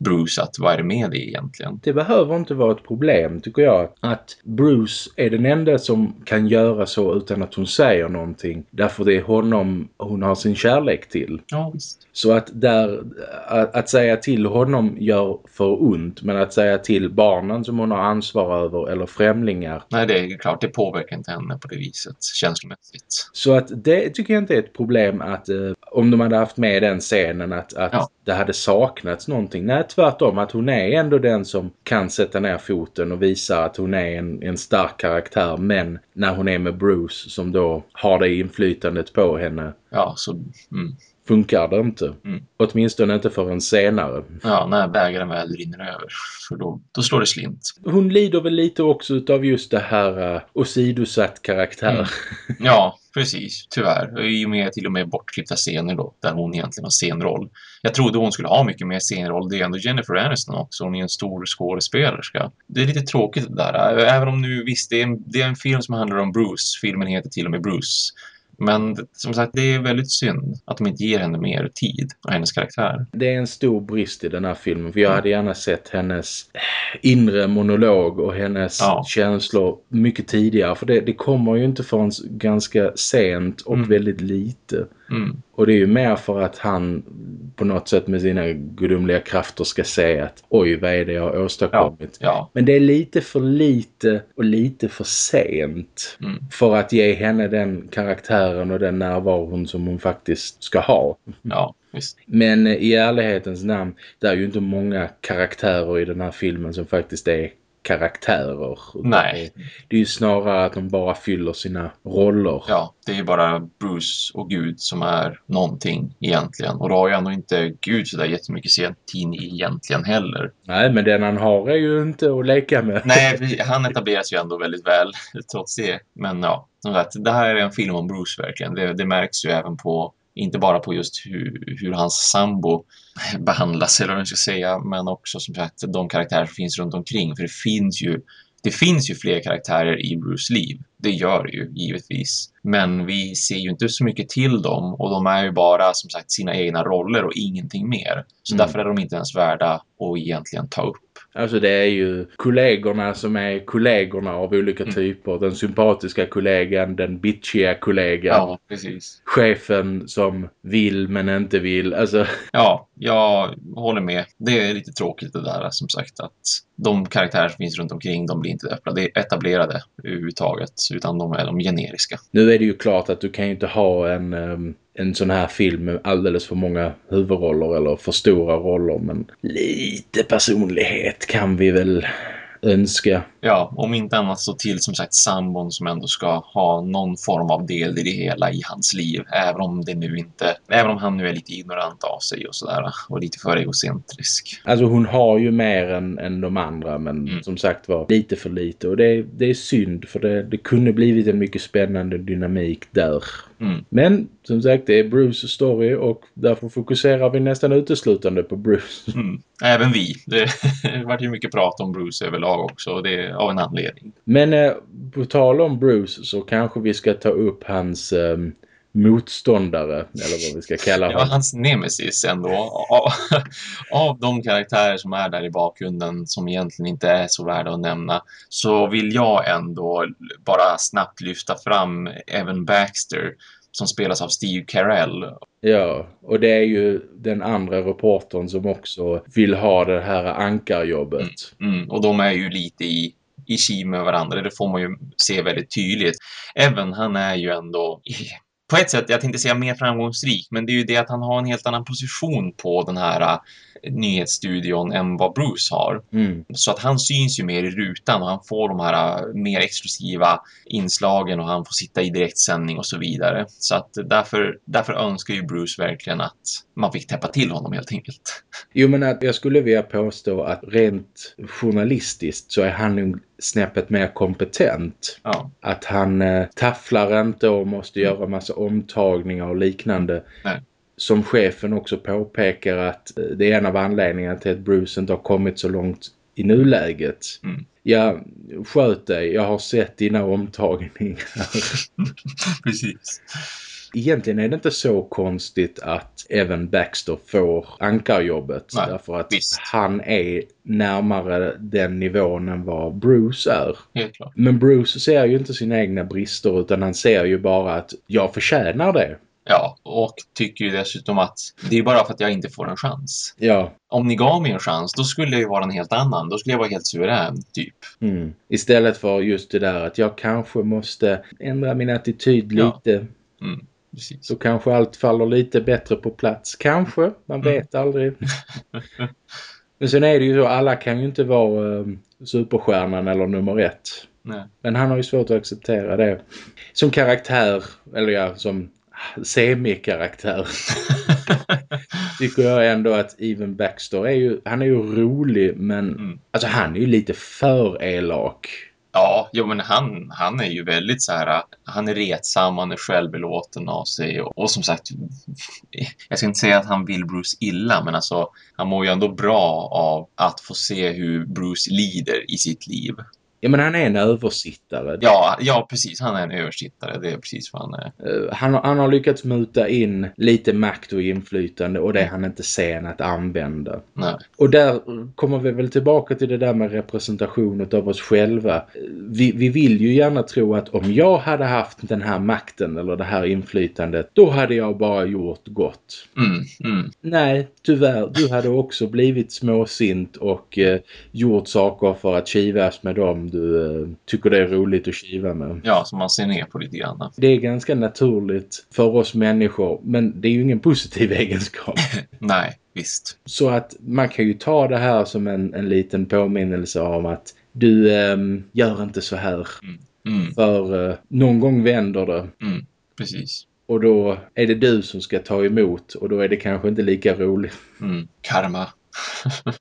Bruce att vad är det med det egentligen? Det behöver inte vara ett problem tycker jag. Att Bruce är den enda som kan göra så utan att hon säger någonting. Därför det är honom hon har sin kärlek till. Ja, visst. Så att, där, att, att säga till honom gör för ont. Men att säga till barnen som hon har ansvar över eller främlingar. Nej, det är klart, det påverkar inte henne på det viset känslomässigt. Så att det tycker jag inte är ett problem att eh, om de hade haft med den scenen att, att Ja det hade saknats någonting. Nej, tvärtom. Att hon är ändå den som kan sätta ner foten och visa att hon är en, en stark karaktär. Men när hon är med Bruce som då har det inflytandet på henne Ja, så... Mm funkar det inte. Mm. Åtminstone inte förrän senare. Ja, när bägaren väl rinner över. För då, då slår det slint. Hon lider väl lite också utav just det här uh, åsidosatt karaktär. Mm. Ja, precis. Tyvärr. I och med till och med bortklippta scener då, där hon egentligen har scenroll. Jag trodde hon skulle ha mycket mer scenroll. Det är ändå Jennifer Aniston också. Hon är en stor skådespelerska. Det är lite tråkigt det där. Även om nu, visst, det är en, det är en film som handlar om Bruce. Filmen heter till och med Bruce. Men som sagt, det är väldigt synd att de inte ger henne mer tid och hennes karaktär. Det är en stor brist i den här filmen. För jag Mm. hade gärna sett hennes inre monolog och hennes Ja. känslor mycket tidigare. För det, det kommer ju inte förrän ganska sent och Mm. väldigt lite. Mm. Och det är ju mer för att han på något sätt med sina gudomliga krafter ska säga att oj vad är det jag har åstadkommit. Ja. Men det är lite för lite och lite för sent Mm. för att ge henne den karaktären och den närvaron som hon faktiskt ska ha. Ja, visst. Men eh, i ärlighetens namn, det är ju inte många karaktärer i den här filmen som faktiskt är karaktärer. Nej. Det är ju snarare att de bara fyller sina roller. Ja, det är ju bara Bruce och Gud som är någonting egentligen. Och då har ju ändå inte Gud sådär jättemycket sentid egentligen heller. Nej, men den han har är ju inte att leka med. Nej, han etableras ju ändå väldigt väl trots det. Men ja, det här är en film om Bruce verkligen. Det, det märks ju även på inte bara på just hur, hur hans sambo behandlas, eller vad man ska säga, men också som sagt de karaktärer som finns runt omkring. För det finns ju, det finns ju fler karaktärer i Bruce liv. Det gör det ju, givetvis. Men vi ser ju inte så mycket till dem och de är ju bara som sagt sina egna roller och ingenting mer. Så mm. därför är de inte ens värda att egentligen ta upp. Alltså det är ju kollegorna som är kollegorna av olika mm. typer. Den sympatiska kollegan, den bitchiga kollegan. Ja, precis. Chefen som vill men inte vill. Alltså... Ja, jag håller med. Det är lite tråkigt det där som sagt att de karaktärer som finns runt omkring de blir inte etablerade överhuvudtaget utan de är de generiska. Nu är det ju klart att du kan ju inte ha en, ehm, en sån här film med alldeles för många huvudroller eller för stora roller men lite personlighet kan vi väl önska. Ja, om inte annat så till som sagt sambon som ändå ska ha någon form av del i det hela i hans liv. Även om det nu inte, även om han nu är lite ignorant av sig och sådär och lite för egocentrisk. Alltså hon har ju mer än, än de andra men mm. som sagt var lite för lite och det, det är synd för det, det kunde blivit en mycket spännande dynamik där. Mm. Men som sagt det är Bruce story och därför fokuserar vi nästan uteslutande på Bruce. Mm. Även vi. Det var ju mycket prat om Bruce överlag också och det av en anledning. Men eh, på tal om Bruce så kanske vi ska ta upp hans eh, motståndare eller vad vi ska kalla honom. Ja, hans nemesis ändå. Av, av de karaktärer som är där i bakgrunden som egentligen inte är så värda att nämna så vill jag ändå bara snabbt lyfta fram Evan Baxter som spelas av Steve Carell. Ja, och det är ju den andra reportern som också vill ha det här ankarjobbet. Mm, mm, och de är ju lite i i kim med varandra. Det får man ju se väldigt tydligt. Evan, han är ju ändå på ett sätt, jag tänkte säga mer framgångsrik, men det är ju det att han har en helt annan position på den här nyhetsstudion än vad Bruce har. Mm. Så att han syns ju mer i rutan och han får de här äh, mer exklusiva inslagen och han får sitta i direktsändning och så vidare. Så att därför, därför önskar ju Bruce verkligen att man fick täppa till honom helt enkelt. Jo men att jag skulle vilja påstå att rent journalistiskt så är han nog snäppet mer kompetent. Ja. Att han eh, tafflar inte och måste mm. göra massa omtagningar och liknande. Nej som chefen också påpekar att eh, det är en av anledningarna till att Bruce inte har kommit så långt i nuläget. Mm. Ja, sköt dig. Jag har sett dina omtagningar. Precis. Egentligen är det inte så konstigt att Evan Baxter får ankarjobbet. Nej, därför att visst. han är närmare den nivån än vad Bruce är. Klart. Men Bruce ser ju inte sina egna brister utan han ser ju bara att jag förtjänar det. Ja, och tycker ju dessutom att det är bara för att jag inte får en chans. Ja. Om ni gav mig en chans, då skulle jag ju vara en helt annan. Då skulle jag vara helt suverän, typ. Mm. Istället för just det där att jag kanske måste ändra min attityd lite. Ja. Mm. Precis. Så kanske allt faller lite bättre på plats. Kanske, man mm. vet aldrig. Men sen är det ju så, alla kan ju inte vara um, superstjärnan eller nummer ett. Nej. Men han har ju svårt att acceptera det. Som karaktär, eller ja, som semikaraktär. Tycker jag ändå att Even Baxter är ju, han är ju rolig men mm. alltså han är ju lite för elak. Ja, jo, men han, han är ju väldigt så här, han är retsam, han är självbelåten av sig och, och, som sagt, jag ska inte säga att han vill Bruce illa, men alltså han mår ju ändå bra av att få se hur Bruce lider i sitt liv. Ja, men han är en översittare. Ja, ja, precis. Han är en översittare. Det är precis vad han är. Uh, han, han har lyckats muta in lite makt och inflytande och det är han inte sen att använda. Nej. Och där kommer vi väl tillbaka till det där med representation av oss själva. Vi, vi vill ju gärna tro att om jag hade haft den här makten eller det här inflytandet, då hade jag bara gjort gott. Mm, mm. Nej, tyvärr. Du hade också blivit småsint och eh, gjort saker för att kivas med dem du eh, tycker det är roligt att kiva med. Ja, som man ser ner på lite grann. Det är ganska naturligt för oss människor, men det är ju ingen positiv egenskap. Nej, visst. Så att man kan ju ta det här som en, en liten påminnelse om att du eh, gör inte så här. Mm. Mm. För eh, någon gång vänder det. Mm. Precis. Och då är det du som ska ta emot och då är det kanske inte lika roligt. Mm. Karma.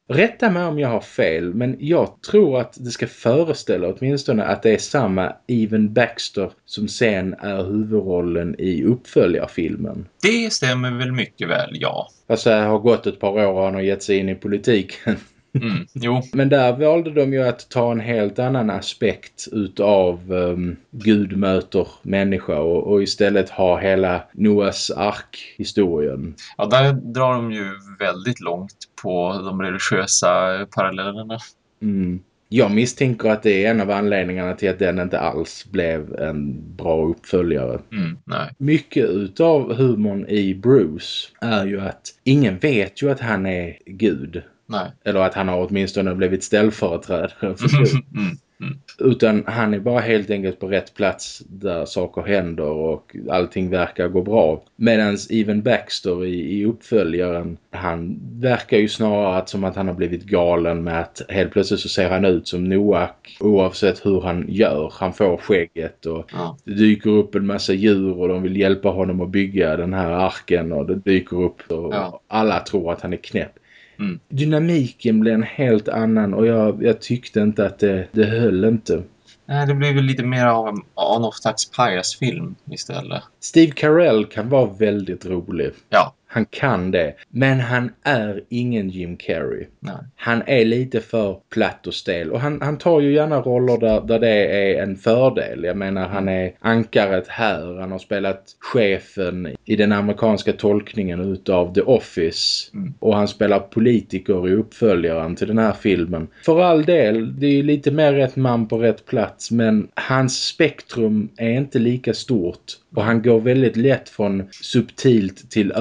Rätta mig om jag har fel, men jag tror att det ska föreställa åtminstone att det är samma Even Baxter som sen är huvudrollen i uppföljarfilmen. Det stämmer väl mycket väl, ja. Alltså det har gått ett par år och han har gett sig in i politiken. Mm. Jo. Men där valde de ju att ta en helt annan aspekt utav um, Gud möter människa och, och, istället ha hela Noas ark-historien. Ja, där drar de ju väldigt långt på de religiösa parallellerna. Mm. Jag misstänker att det är en av anledningarna till att den inte alls blev en bra uppföljare. Mm, nej. Mycket utav humorn i Bruce är ju att ingen vet ju att han är Gud. Nej. Eller att han har åtminstone blivit ställföreträdare för Gud. Mm. Mm. Utan han är bara helt enkelt på rätt plats där saker händer och allting verkar gå bra. Medan Even Baxter i, i uppföljaren, han verkar ju snarare som att han har blivit galen med att helt plötsligt så ser han ut som Noak oavsett hur han gör. Han får skägget och Ja. det dyker upp en massa djur och de vill hjälpa honom att bygga den här arken och det dyker upp och Ja. alla tror att han är knäpp. Mm. Dynamiken blev en helt annan och jag, jag tyckte inte att det, det höll inte. Nej, det blir väl lite mer av en Anof-tax Pias-film istället. Steve Carell kan vara väldigt rolig. Ja. Han kan det. Men han är ingen Jim Carrey. Nej. Han är lite för platt och stel. Och han, han tar ju gärna roller där, där det är en fördel. Jag menar han är ankaret här. Han har spelat chefen i den amerikanska tolkningen utav The Office. Mm. Och han spelar politiker i uppföljaren till den här filmen. För all del, det är ju lite mer rätt man på rätt plats. Men hans spektrum är inte lika stort. Och han går väldigt lätt från subtilt till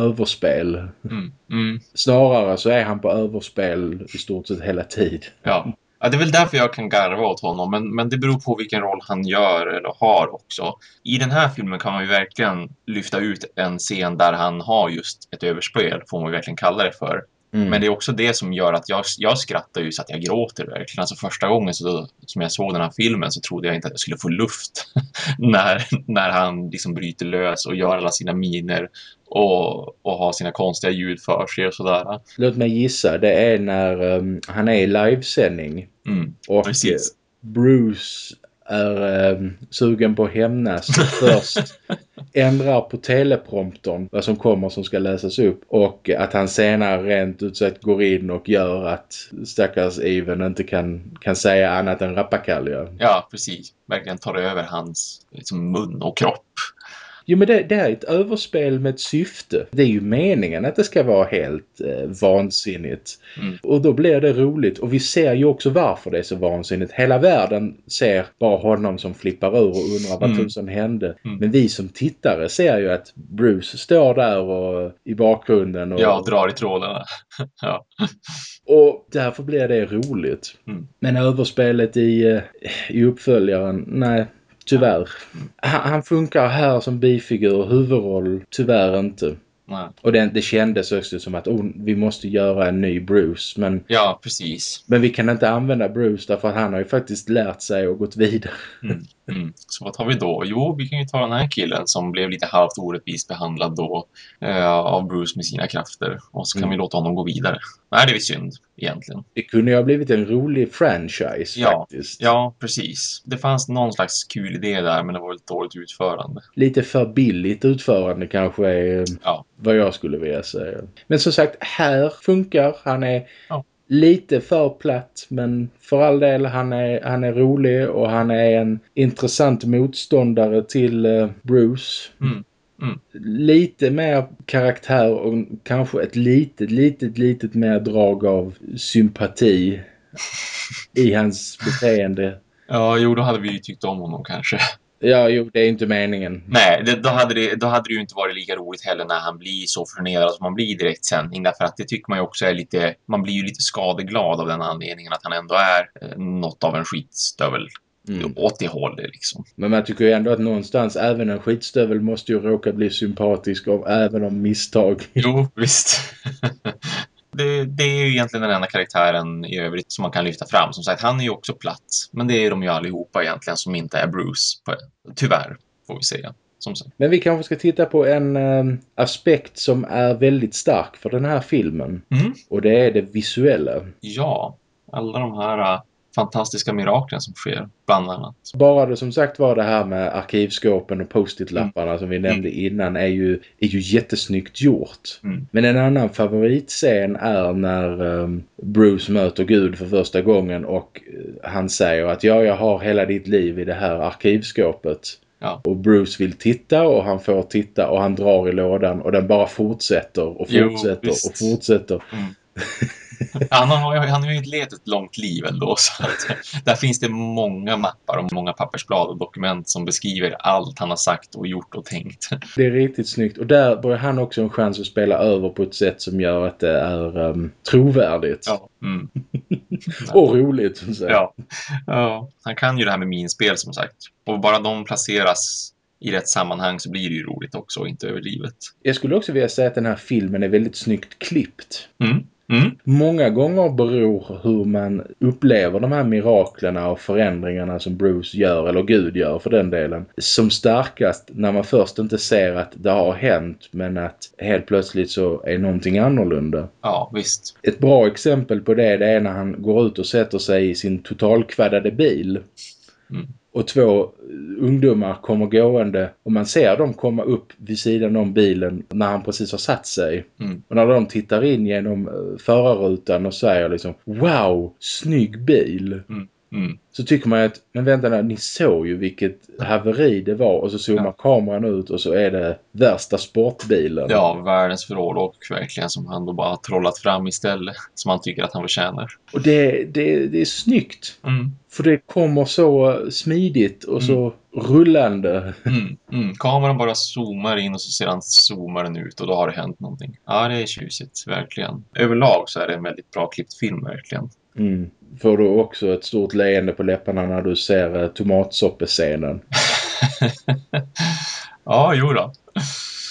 överspel. Mm. Mm. Snarare så är han på överspel i stort sett hela tid. Ja. ja, det är väl därför jag kan garva åt honom, men, men det beror på vilken roll han gör eller har också. I den här filmen kan man ju verkligen lyfta ut en scen där han har just ett överspel, får man verkligen kalla det för. Mm. Men det är också det som gör att jag, jag skrattar ju så att jag gråter verkligen. Alltså första gången så, som jag såg den här filmen så trodde jag inte att jag skulle få luft när, när han liksom bryter lös och gör alla sina miner och, och har sina konstiga ljud för sig och sådär. Låt mig gissa, det är när um, han är i livesändning Mm, och precis. Bruce är um, sugen på att hämnas först ändrar på telepromptorn vad som kommer som ska läsas upp och att han senare rent ut sagt går in och gör att stackars Even inte kan, kan säga annat än rappakalja. Ja, precis. Verkligen tar över hans liksom, mun och kropp. Jo men det, det är ett överspel med ett syfte. Det är ju meningen att det ska vara helt eh, vansinnigt. Mm. Och då blir det roligt. Och vi ser ju också varför det är så vansinnigt. Hela världen ser bara honom som flippar ur och undrar vad Mm. tusan hände. Mm. Men vi som tittare ser ju att Bruce står där och, i bakgrunden. Och, Ja, drar i trådarna. ja. och därför blir det roligt. Mm. Men överspelet i, eh, i uppföljaren, nej. Tyvärr. Han, han funkar här som bifigur, huvudroll, tyvärr inte. Nej. Och det, det kändes också som att oh, vi måste göra en ny Bruce. Men, ja, precis. men vi kan inte använda Bruce därför att han har ju faktiskt lärt sig och gått vidare. Mm. Mm. Så vad tar vi då? Jo, vi kan ju ta den här killen som blev lite halvt orättvist behandlad då eh, av Bruce med sina krafter. Och så kan Mm. vi låta honom gå vidare. Nej, det är synd egentligen. Det kunde ju ha blivit en rolig franchise Ja. faktiskt. Ja, precis. Det fanns någon slags kul idé där, men det var ett dåligt utförande. Lite för billigt utförande kanske är Ja. vad jag skulle vilja säga. Men som sagt, här funkar. Han är Ja. Lite för platt men för all del han är, han är rolig och han är en intressant motståndare till eh, Bruce. Mm. Lite mer karaktär och kanske ett litet, litet, litet mer drag av sympati i hans beteende. Ja, jo, då hade vi ju tyckt om honom kanske. Ja, jo, det är inte meningen. Nej, det, då, hade det, då hade det ju inte varit lika roligt heller när han blir så förnedrad som han blir i direktsändning. Därför att det tycker man ju också är lite, man blir ju lite skadeglad av den anledningen att han ändå är eh, något av en skitstövel. Mm. åt det hållet liksom. Men man tycker ju ändå att någonstans även en skitstövel måste ju råka bli sympatisk av även om misstag. Jo, visst. Det, det, är ju egentligen den enda karaktären i övrigt som man kan lyfta fram. Som sagt, han är ju också platt. Men det är de ju allihopa egentligen som inte är Bruce. Tyvärr, får vi säga. Som sagt. Men vi kanske ska titta på en äh, aspekt som är väldigt stark för den här filmen. Mm. Och det är det visuella. Ja, alla de här äh, fantastiska miraklen som sker, bland annat. Bara det som sagt var det här med arkivskåpen och post-it-lapparna mm. som vi nämnde mm. innan är ju, är ju jättesnyggt gjort. Mm. Men en annan favoritscen är när um, Bruce möter Gud för första gången och uh, han säger att ja, jag har hela ditt liv i det här arkivskåpet. Ja. Och Bruce vill titta och han får titta och han drar i lådan och den bara fortsätter och fortsätter jo, och fortsätter. Han, har, han har ju levt ett långt liv ändå. Så att, där finns det många mappar och många pappersblad och dokument som beskriver allt han har sagt och gjort och tänkt. Det är riktigt snyggt. Och där börjar han också en chans att spela över på ett sätt som gör att det är um, trovärdigt. Ja. Mm. och roligt sagt. Ja. ja. Han kan ju det här med minspel som sagt. Och bara de placeras i rätt sammanhang så blir det ju roligt också inte överdrivet. Jag skulle också vilja säga att den här filmen är väldigt snyggt klippt. Mm. Mm. Många gånger beror hur man upplever de här miraklerna och förändringarna som Bruce gör, eller Gud gör för den delen, som starkast när man först inte ser att det har hänt men att helt plötsligt så är någonting annorlunda. Ja, visst. Ett bra exempel på det, det är när han går ut och sätter sig i sin totalkvaddade bil. Mm och två ungdomar kommer gående och man ser dem komma upp vid sidan om bilen när han precis har satt sig. Mm. Och när de tittar in genom eh, förarrutan och säger liksom Wow, snygg bil! Mm. Mm. Så tycker man att, men vänta nu, ni såg ju vilket haveri det var och så zoomar ja. kameran ut och så är det värsta sportbilen. Ja, världens förråd och verkligen som han då bara har trollat fram istället som han tycker att han förtjänar. Och det, det, det är snyggt. Mm. För det kommer så smidigt och så mm. rullande. Mm, mm. Kameran bara zoomar in och så ser han zoomar den ut och då har det hänt någonting. Ja, det är tjusigt, verkligen. Överlag så är det en väldigt bra klippt film, verkligen. Mm. Får du också ett stort leende på läpparna när du ser uh, tomatsoppescenen? ja, jo då.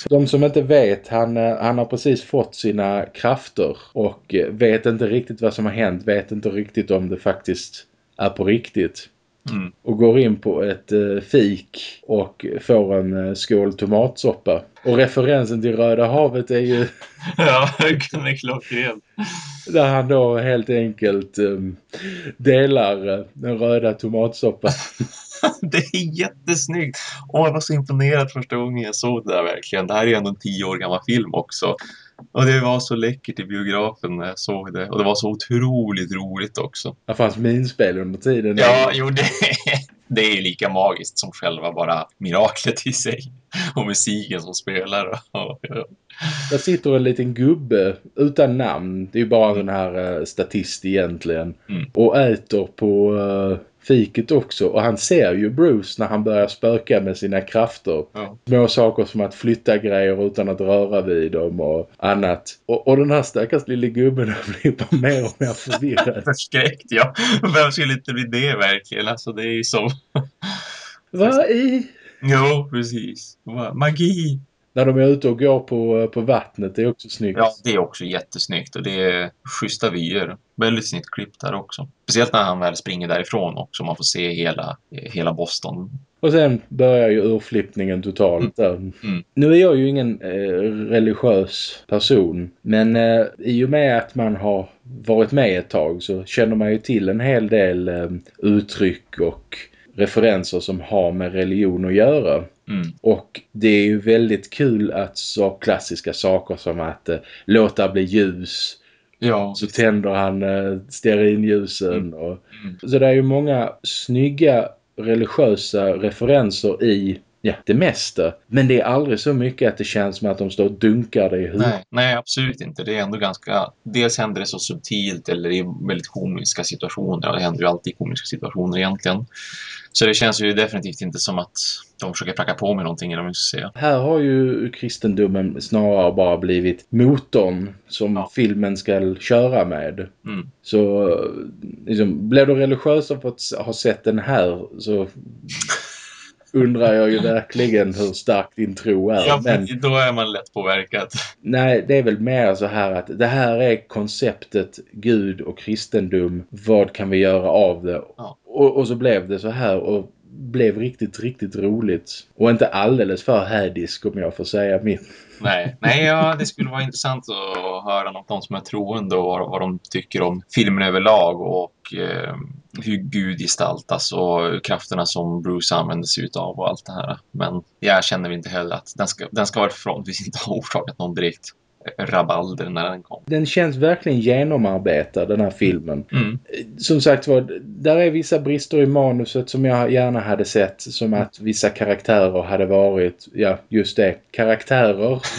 De som inte vet, han, eh, han har precis fått sina krafter och eh, vet inte riktigt vad som har hänt, vet inte riktigt om det faktiskt är på riktigt. Mm. Och går in på ett uh, fik och får en skål tomatsoppa. Och referensen till Röda havet är ju... ja, den är klockren. Där han då helt enkelt um, delar uh, den röda tomatsoppan. det är jättesnyggt. Och jag var så imponerad första gången jag såg det där verkligen. Det här är ändå en tio år gammal film också. Och det var så läckert i biografen när jag såg det. Och det var så otroligt roligt också. Det fanns minspel under tiden. Ja, jo det, det är lika magiskt som själva bara miraklet i sig. Och musiken som spelar. Där sitter en liten gubbe utan namn. Det är ju bara den här uh, statist egentligen. Mm. Och äter på... Uh, fiket också. Och han ser ju Bruce när han börjar spöka med sina krafter. Ja. Små saker som att flytta grejer utan att röra vid dem och annat. Och, och den här stackars lilla gubben blir bara mer och mer förvirrad. Förskräckt, ja. Vem skulle inte bli det verkligen? Alltså det är ju som... Vad i? Jo, precis. Magi! När de är ute och går på, på vattnet. Det är också snyggt. Ja, det är också jättesnyggt. Och det är schyssta vyer. Väldigt snyggt klippt där också. Speciellt när han väl springer därifrån också. Man får se hela, hela Boston. Och sen börjar ju urflippningen totalt där. Mm. Mm. Nu är jag ju ingen eh, religiös person. Men eh, i och med att man har varit med ett tag så känner man ju till en hel del eh, uttryck och referenser som har med religion att göra. Mm. Och det är ju väldigt kul att så klassiska saker som att eh, låta bli ljus. Ja, så tänder han eh, stearinljusen. Mm. Och, mm. Så det är ju många snygga religiösa referenser i ja, det mesta. Men det är aldrig så mycket att det känns som att de står och dunkar dig i huvudet. Nej, nej, absolut inte. Det är ändå ganska... Dels händer det så subtilt eller i väldigt komiska situationer. Det händer ju alltid i komiska situationer egentligen. Så det känns ju definitivt inte som att de försöker pracka på mig någonting eller vad säga. Här har ju kristendomen snarare bara blivit motorn som Ja. filmen ska köra med. Mm. Så liksom, blir du religiös och fått ha sett den här så undrar jag ju verkligen hur stark din tro är. Ja, Men då är man lätt påverkad. nej, det är väl mer så här att det här är konceptet Gud och kristendom. Vad kan vi göra av det? Ja. Och, och så blev det så här och blev riktigt, riktigt roligt. Och inte alldeles för hädisk om jag får säga mitt. Nej, nej ja, det skulle vara intressant att höra något om som är troende och vad, vad de tycker om filmen överlag och eh, hur Gud gestaltas och krafterna som Bruce använder sig utav och allt det här. Men jag känner inte heller att den ska, den ska förhoppningsvis inte ha orsakat någon direkt rabalder när den kom. Den känns verkligen genomarbetad den här filmen. Mm. Som sagt var, där är vissa brister i manuset som jag gärna hade sett. Som att vissa karaktärer hade varit, ja just det, karaktärer.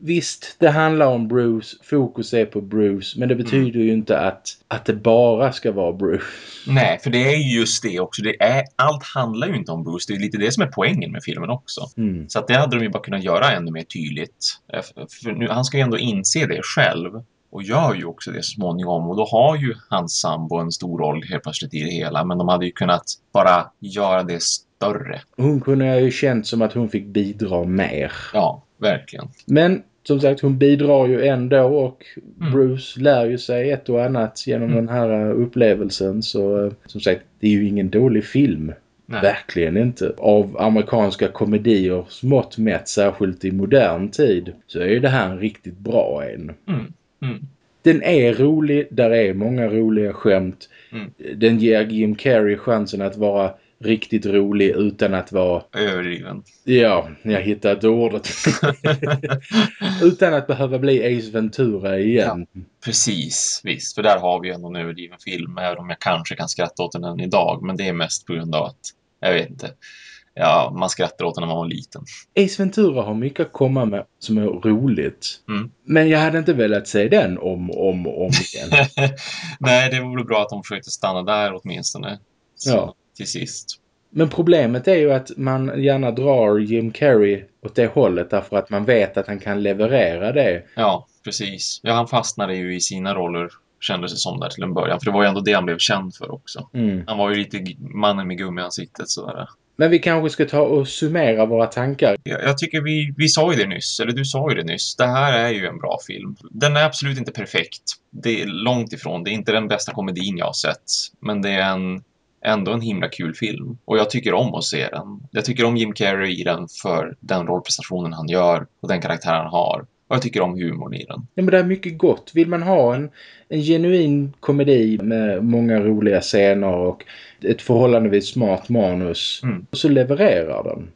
Visst, det handlar om Bruce. Fokus är på Bruce. Men det betyder ju inte att, att det bara ska vara Bruce. Nej, för det är ju just det också. Det är, allt handlar ju inte om Bruce. Det är lite det som är poängen med filmen också. Mm. Så att det hade de ju bara kunnat göra ännu mer tydligt. Eh, För nu, han ska ju ändå inse det själv. Och gör ju också det så småningom. Och då har ju hans sambo en stor roll helt plötsligt i det hela. Men de hade ju kunnat bara göra det större. Hon kunde ju känt som att hon fick bidra mer. Ja, verkligen. Men som sagt, hon bidrar ju ändå och Mm. Bruce lär ju sig ett och annat genom Mm. den här eh, upplevelsen. Så eh, som sagt, det är ju ingen dålig film. Nej. Verkligen inte. Av amerikanska komedier smått mätt, särskilt i modern tid, så är ju det här en riktigt bra en. Mm. Mm. Den är rolig, där är många roliga skämt. Mm. Den ger Jim Carrey chansen att vara riktigt rolig utan att vara, Överdriven. ja, jag hittade ordet. utan att behöva bli Ace Ventura igen. Precis, visst. För där har vi ändå en överdriven film. Även om jag kanske kan skratta åt den idag. Men det är mest på grund av att, jag vet inte. Ja, man skrattar åt den när man var liten. Ace Ventura har mycket att komma med som är roligt. Mm. Men jag hade inte velat se den om om, om igen. Nej, det vore bra att de försökte stanna där åtminstone. Så, Ja. Till sist. Men problemet är ju att man gärna drar Jim Carrey åt det hållet därför att man vet att han kan leverera det. Ja, precis. Ja, han fastnade ju i sina roller, kändes det som där till en början. För det var ju ändå det han blev känd för också. Mm. Han var ju lite mannen med gummiansiktet sådär. Men vi kanske ska ta och summera våra tankar. Jag, jag tycker vi, vi sa ju det nyss, eller du sa ju det nyss. Det här är ju en bra film. Den är absolut inte perfekt. Det är långt ifrån. Det är inte den bästa komedin jag har sett. Men det är en, ändå en himla kul film. Och jag tycker om att se den. Jag tycker om Jim Carrey i den för den rollprestationen han gör och den karaktär han har. Och jag tycker om humorn i den. Ja, men det är mycket gott. Vill man ha en, en genuin komedi med många roliga scener och ett förhållandevis smart manus Mm. så levererar den.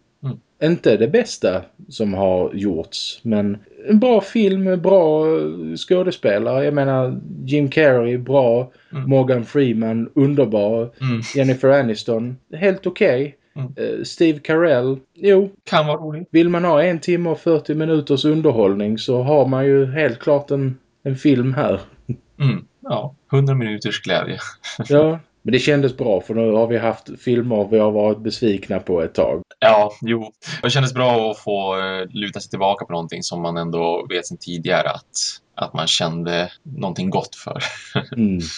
Inte det bästa som har gjorts men en bra film bra skådespelare. Jag menar Jim Carrey bra, Mm. Morgan Freeman underbar, Mm. Jennifer Aniston helt okej. Mm. Eh, Steve Carell, jo, Kan vara roligt. vill man ha en timme och 40 minuters underhållning så har man ju helt klart en, en film här. Mm. Ja, 100 minuters glädje. Ja, men det kändes bra för nu har vi haft filmer vi har varit besvikna på ett tag. Ja, jo. Det kändes bra att få eh, luta sig tillbaka på någonting som man ändå vet sedan tidigare att, att man kände någonting gott för. Mm.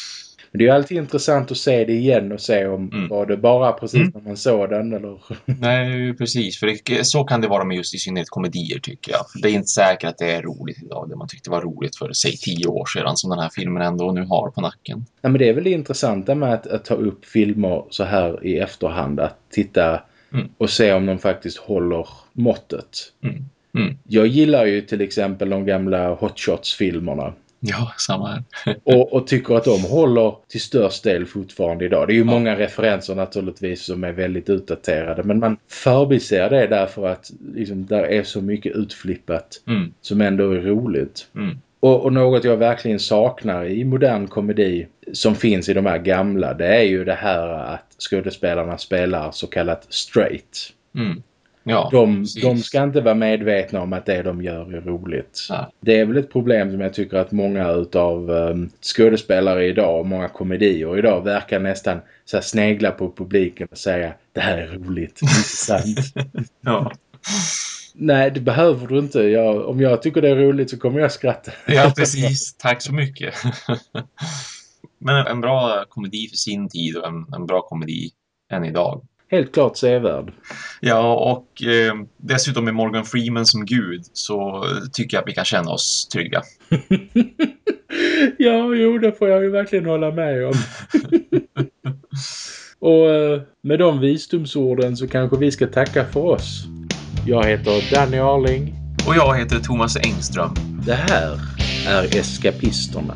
Men det är ju alltid intressant att se det igen och se om Mm. var det bara precis Mm. när man såg den eller... Nej, precis. För det, så kan det vara med just i synnerhet komedier tycker jag. För det är inte säkert att det är roligt idag. Det man tyckte var roligt för, säg tio år sedan som den här filmen ändå nu har på nacken. Ja, men det är väl det intressanta med att, att ta upp filmer så här i efterhand. Att titta Mm. och se om de faktiskt håller måttet. Mm. Mm. Jag gillar ju till exempel de gamla Hot Shots-filmerna. Ja, samma här. Och, och tycker att de håller till störst del fortfarande idag. Det är ju Ja. många referenser naturligtvis som är väldigt utdaterade. Men man förbiser det därför att liksom, där är så mycket utflippat Mm. som ändå är roligt. Mm. Och, och något jag verkligen saknar i modern komedi som finns i de här gamla det är ju det här att skådespelarna spelar så kallat straight. Mm. Ja, de, de ska inte vara medvetna om att det de gör är roligt. Ja. Det är väl ett problem som jag tycker att många utav um, skådespelare idag, många komedier idag verkar nästan så snegla på publiken och säga det här är roligt, intressant. ja. Nej, det behöver du inte. Jag, om jag tycker det är roligt så kommer jag skratta. ja, precis. Tack så mycket. Men en bra komedi för sin tid och en, en bra komedi än idag. Helt klart sevärd. Ja, och eh, dessutom med Morgan Freeman som gud så tycker jag att vi kan känna oss trygga. ja, jo, det får jag ju verkligen hålla med om. och eh, med de visdomsorden så kanske vi ska tacka för oss. Jag heter Danny Arling. Och jag heter Thomas Engström. Det här är Eskapisterna.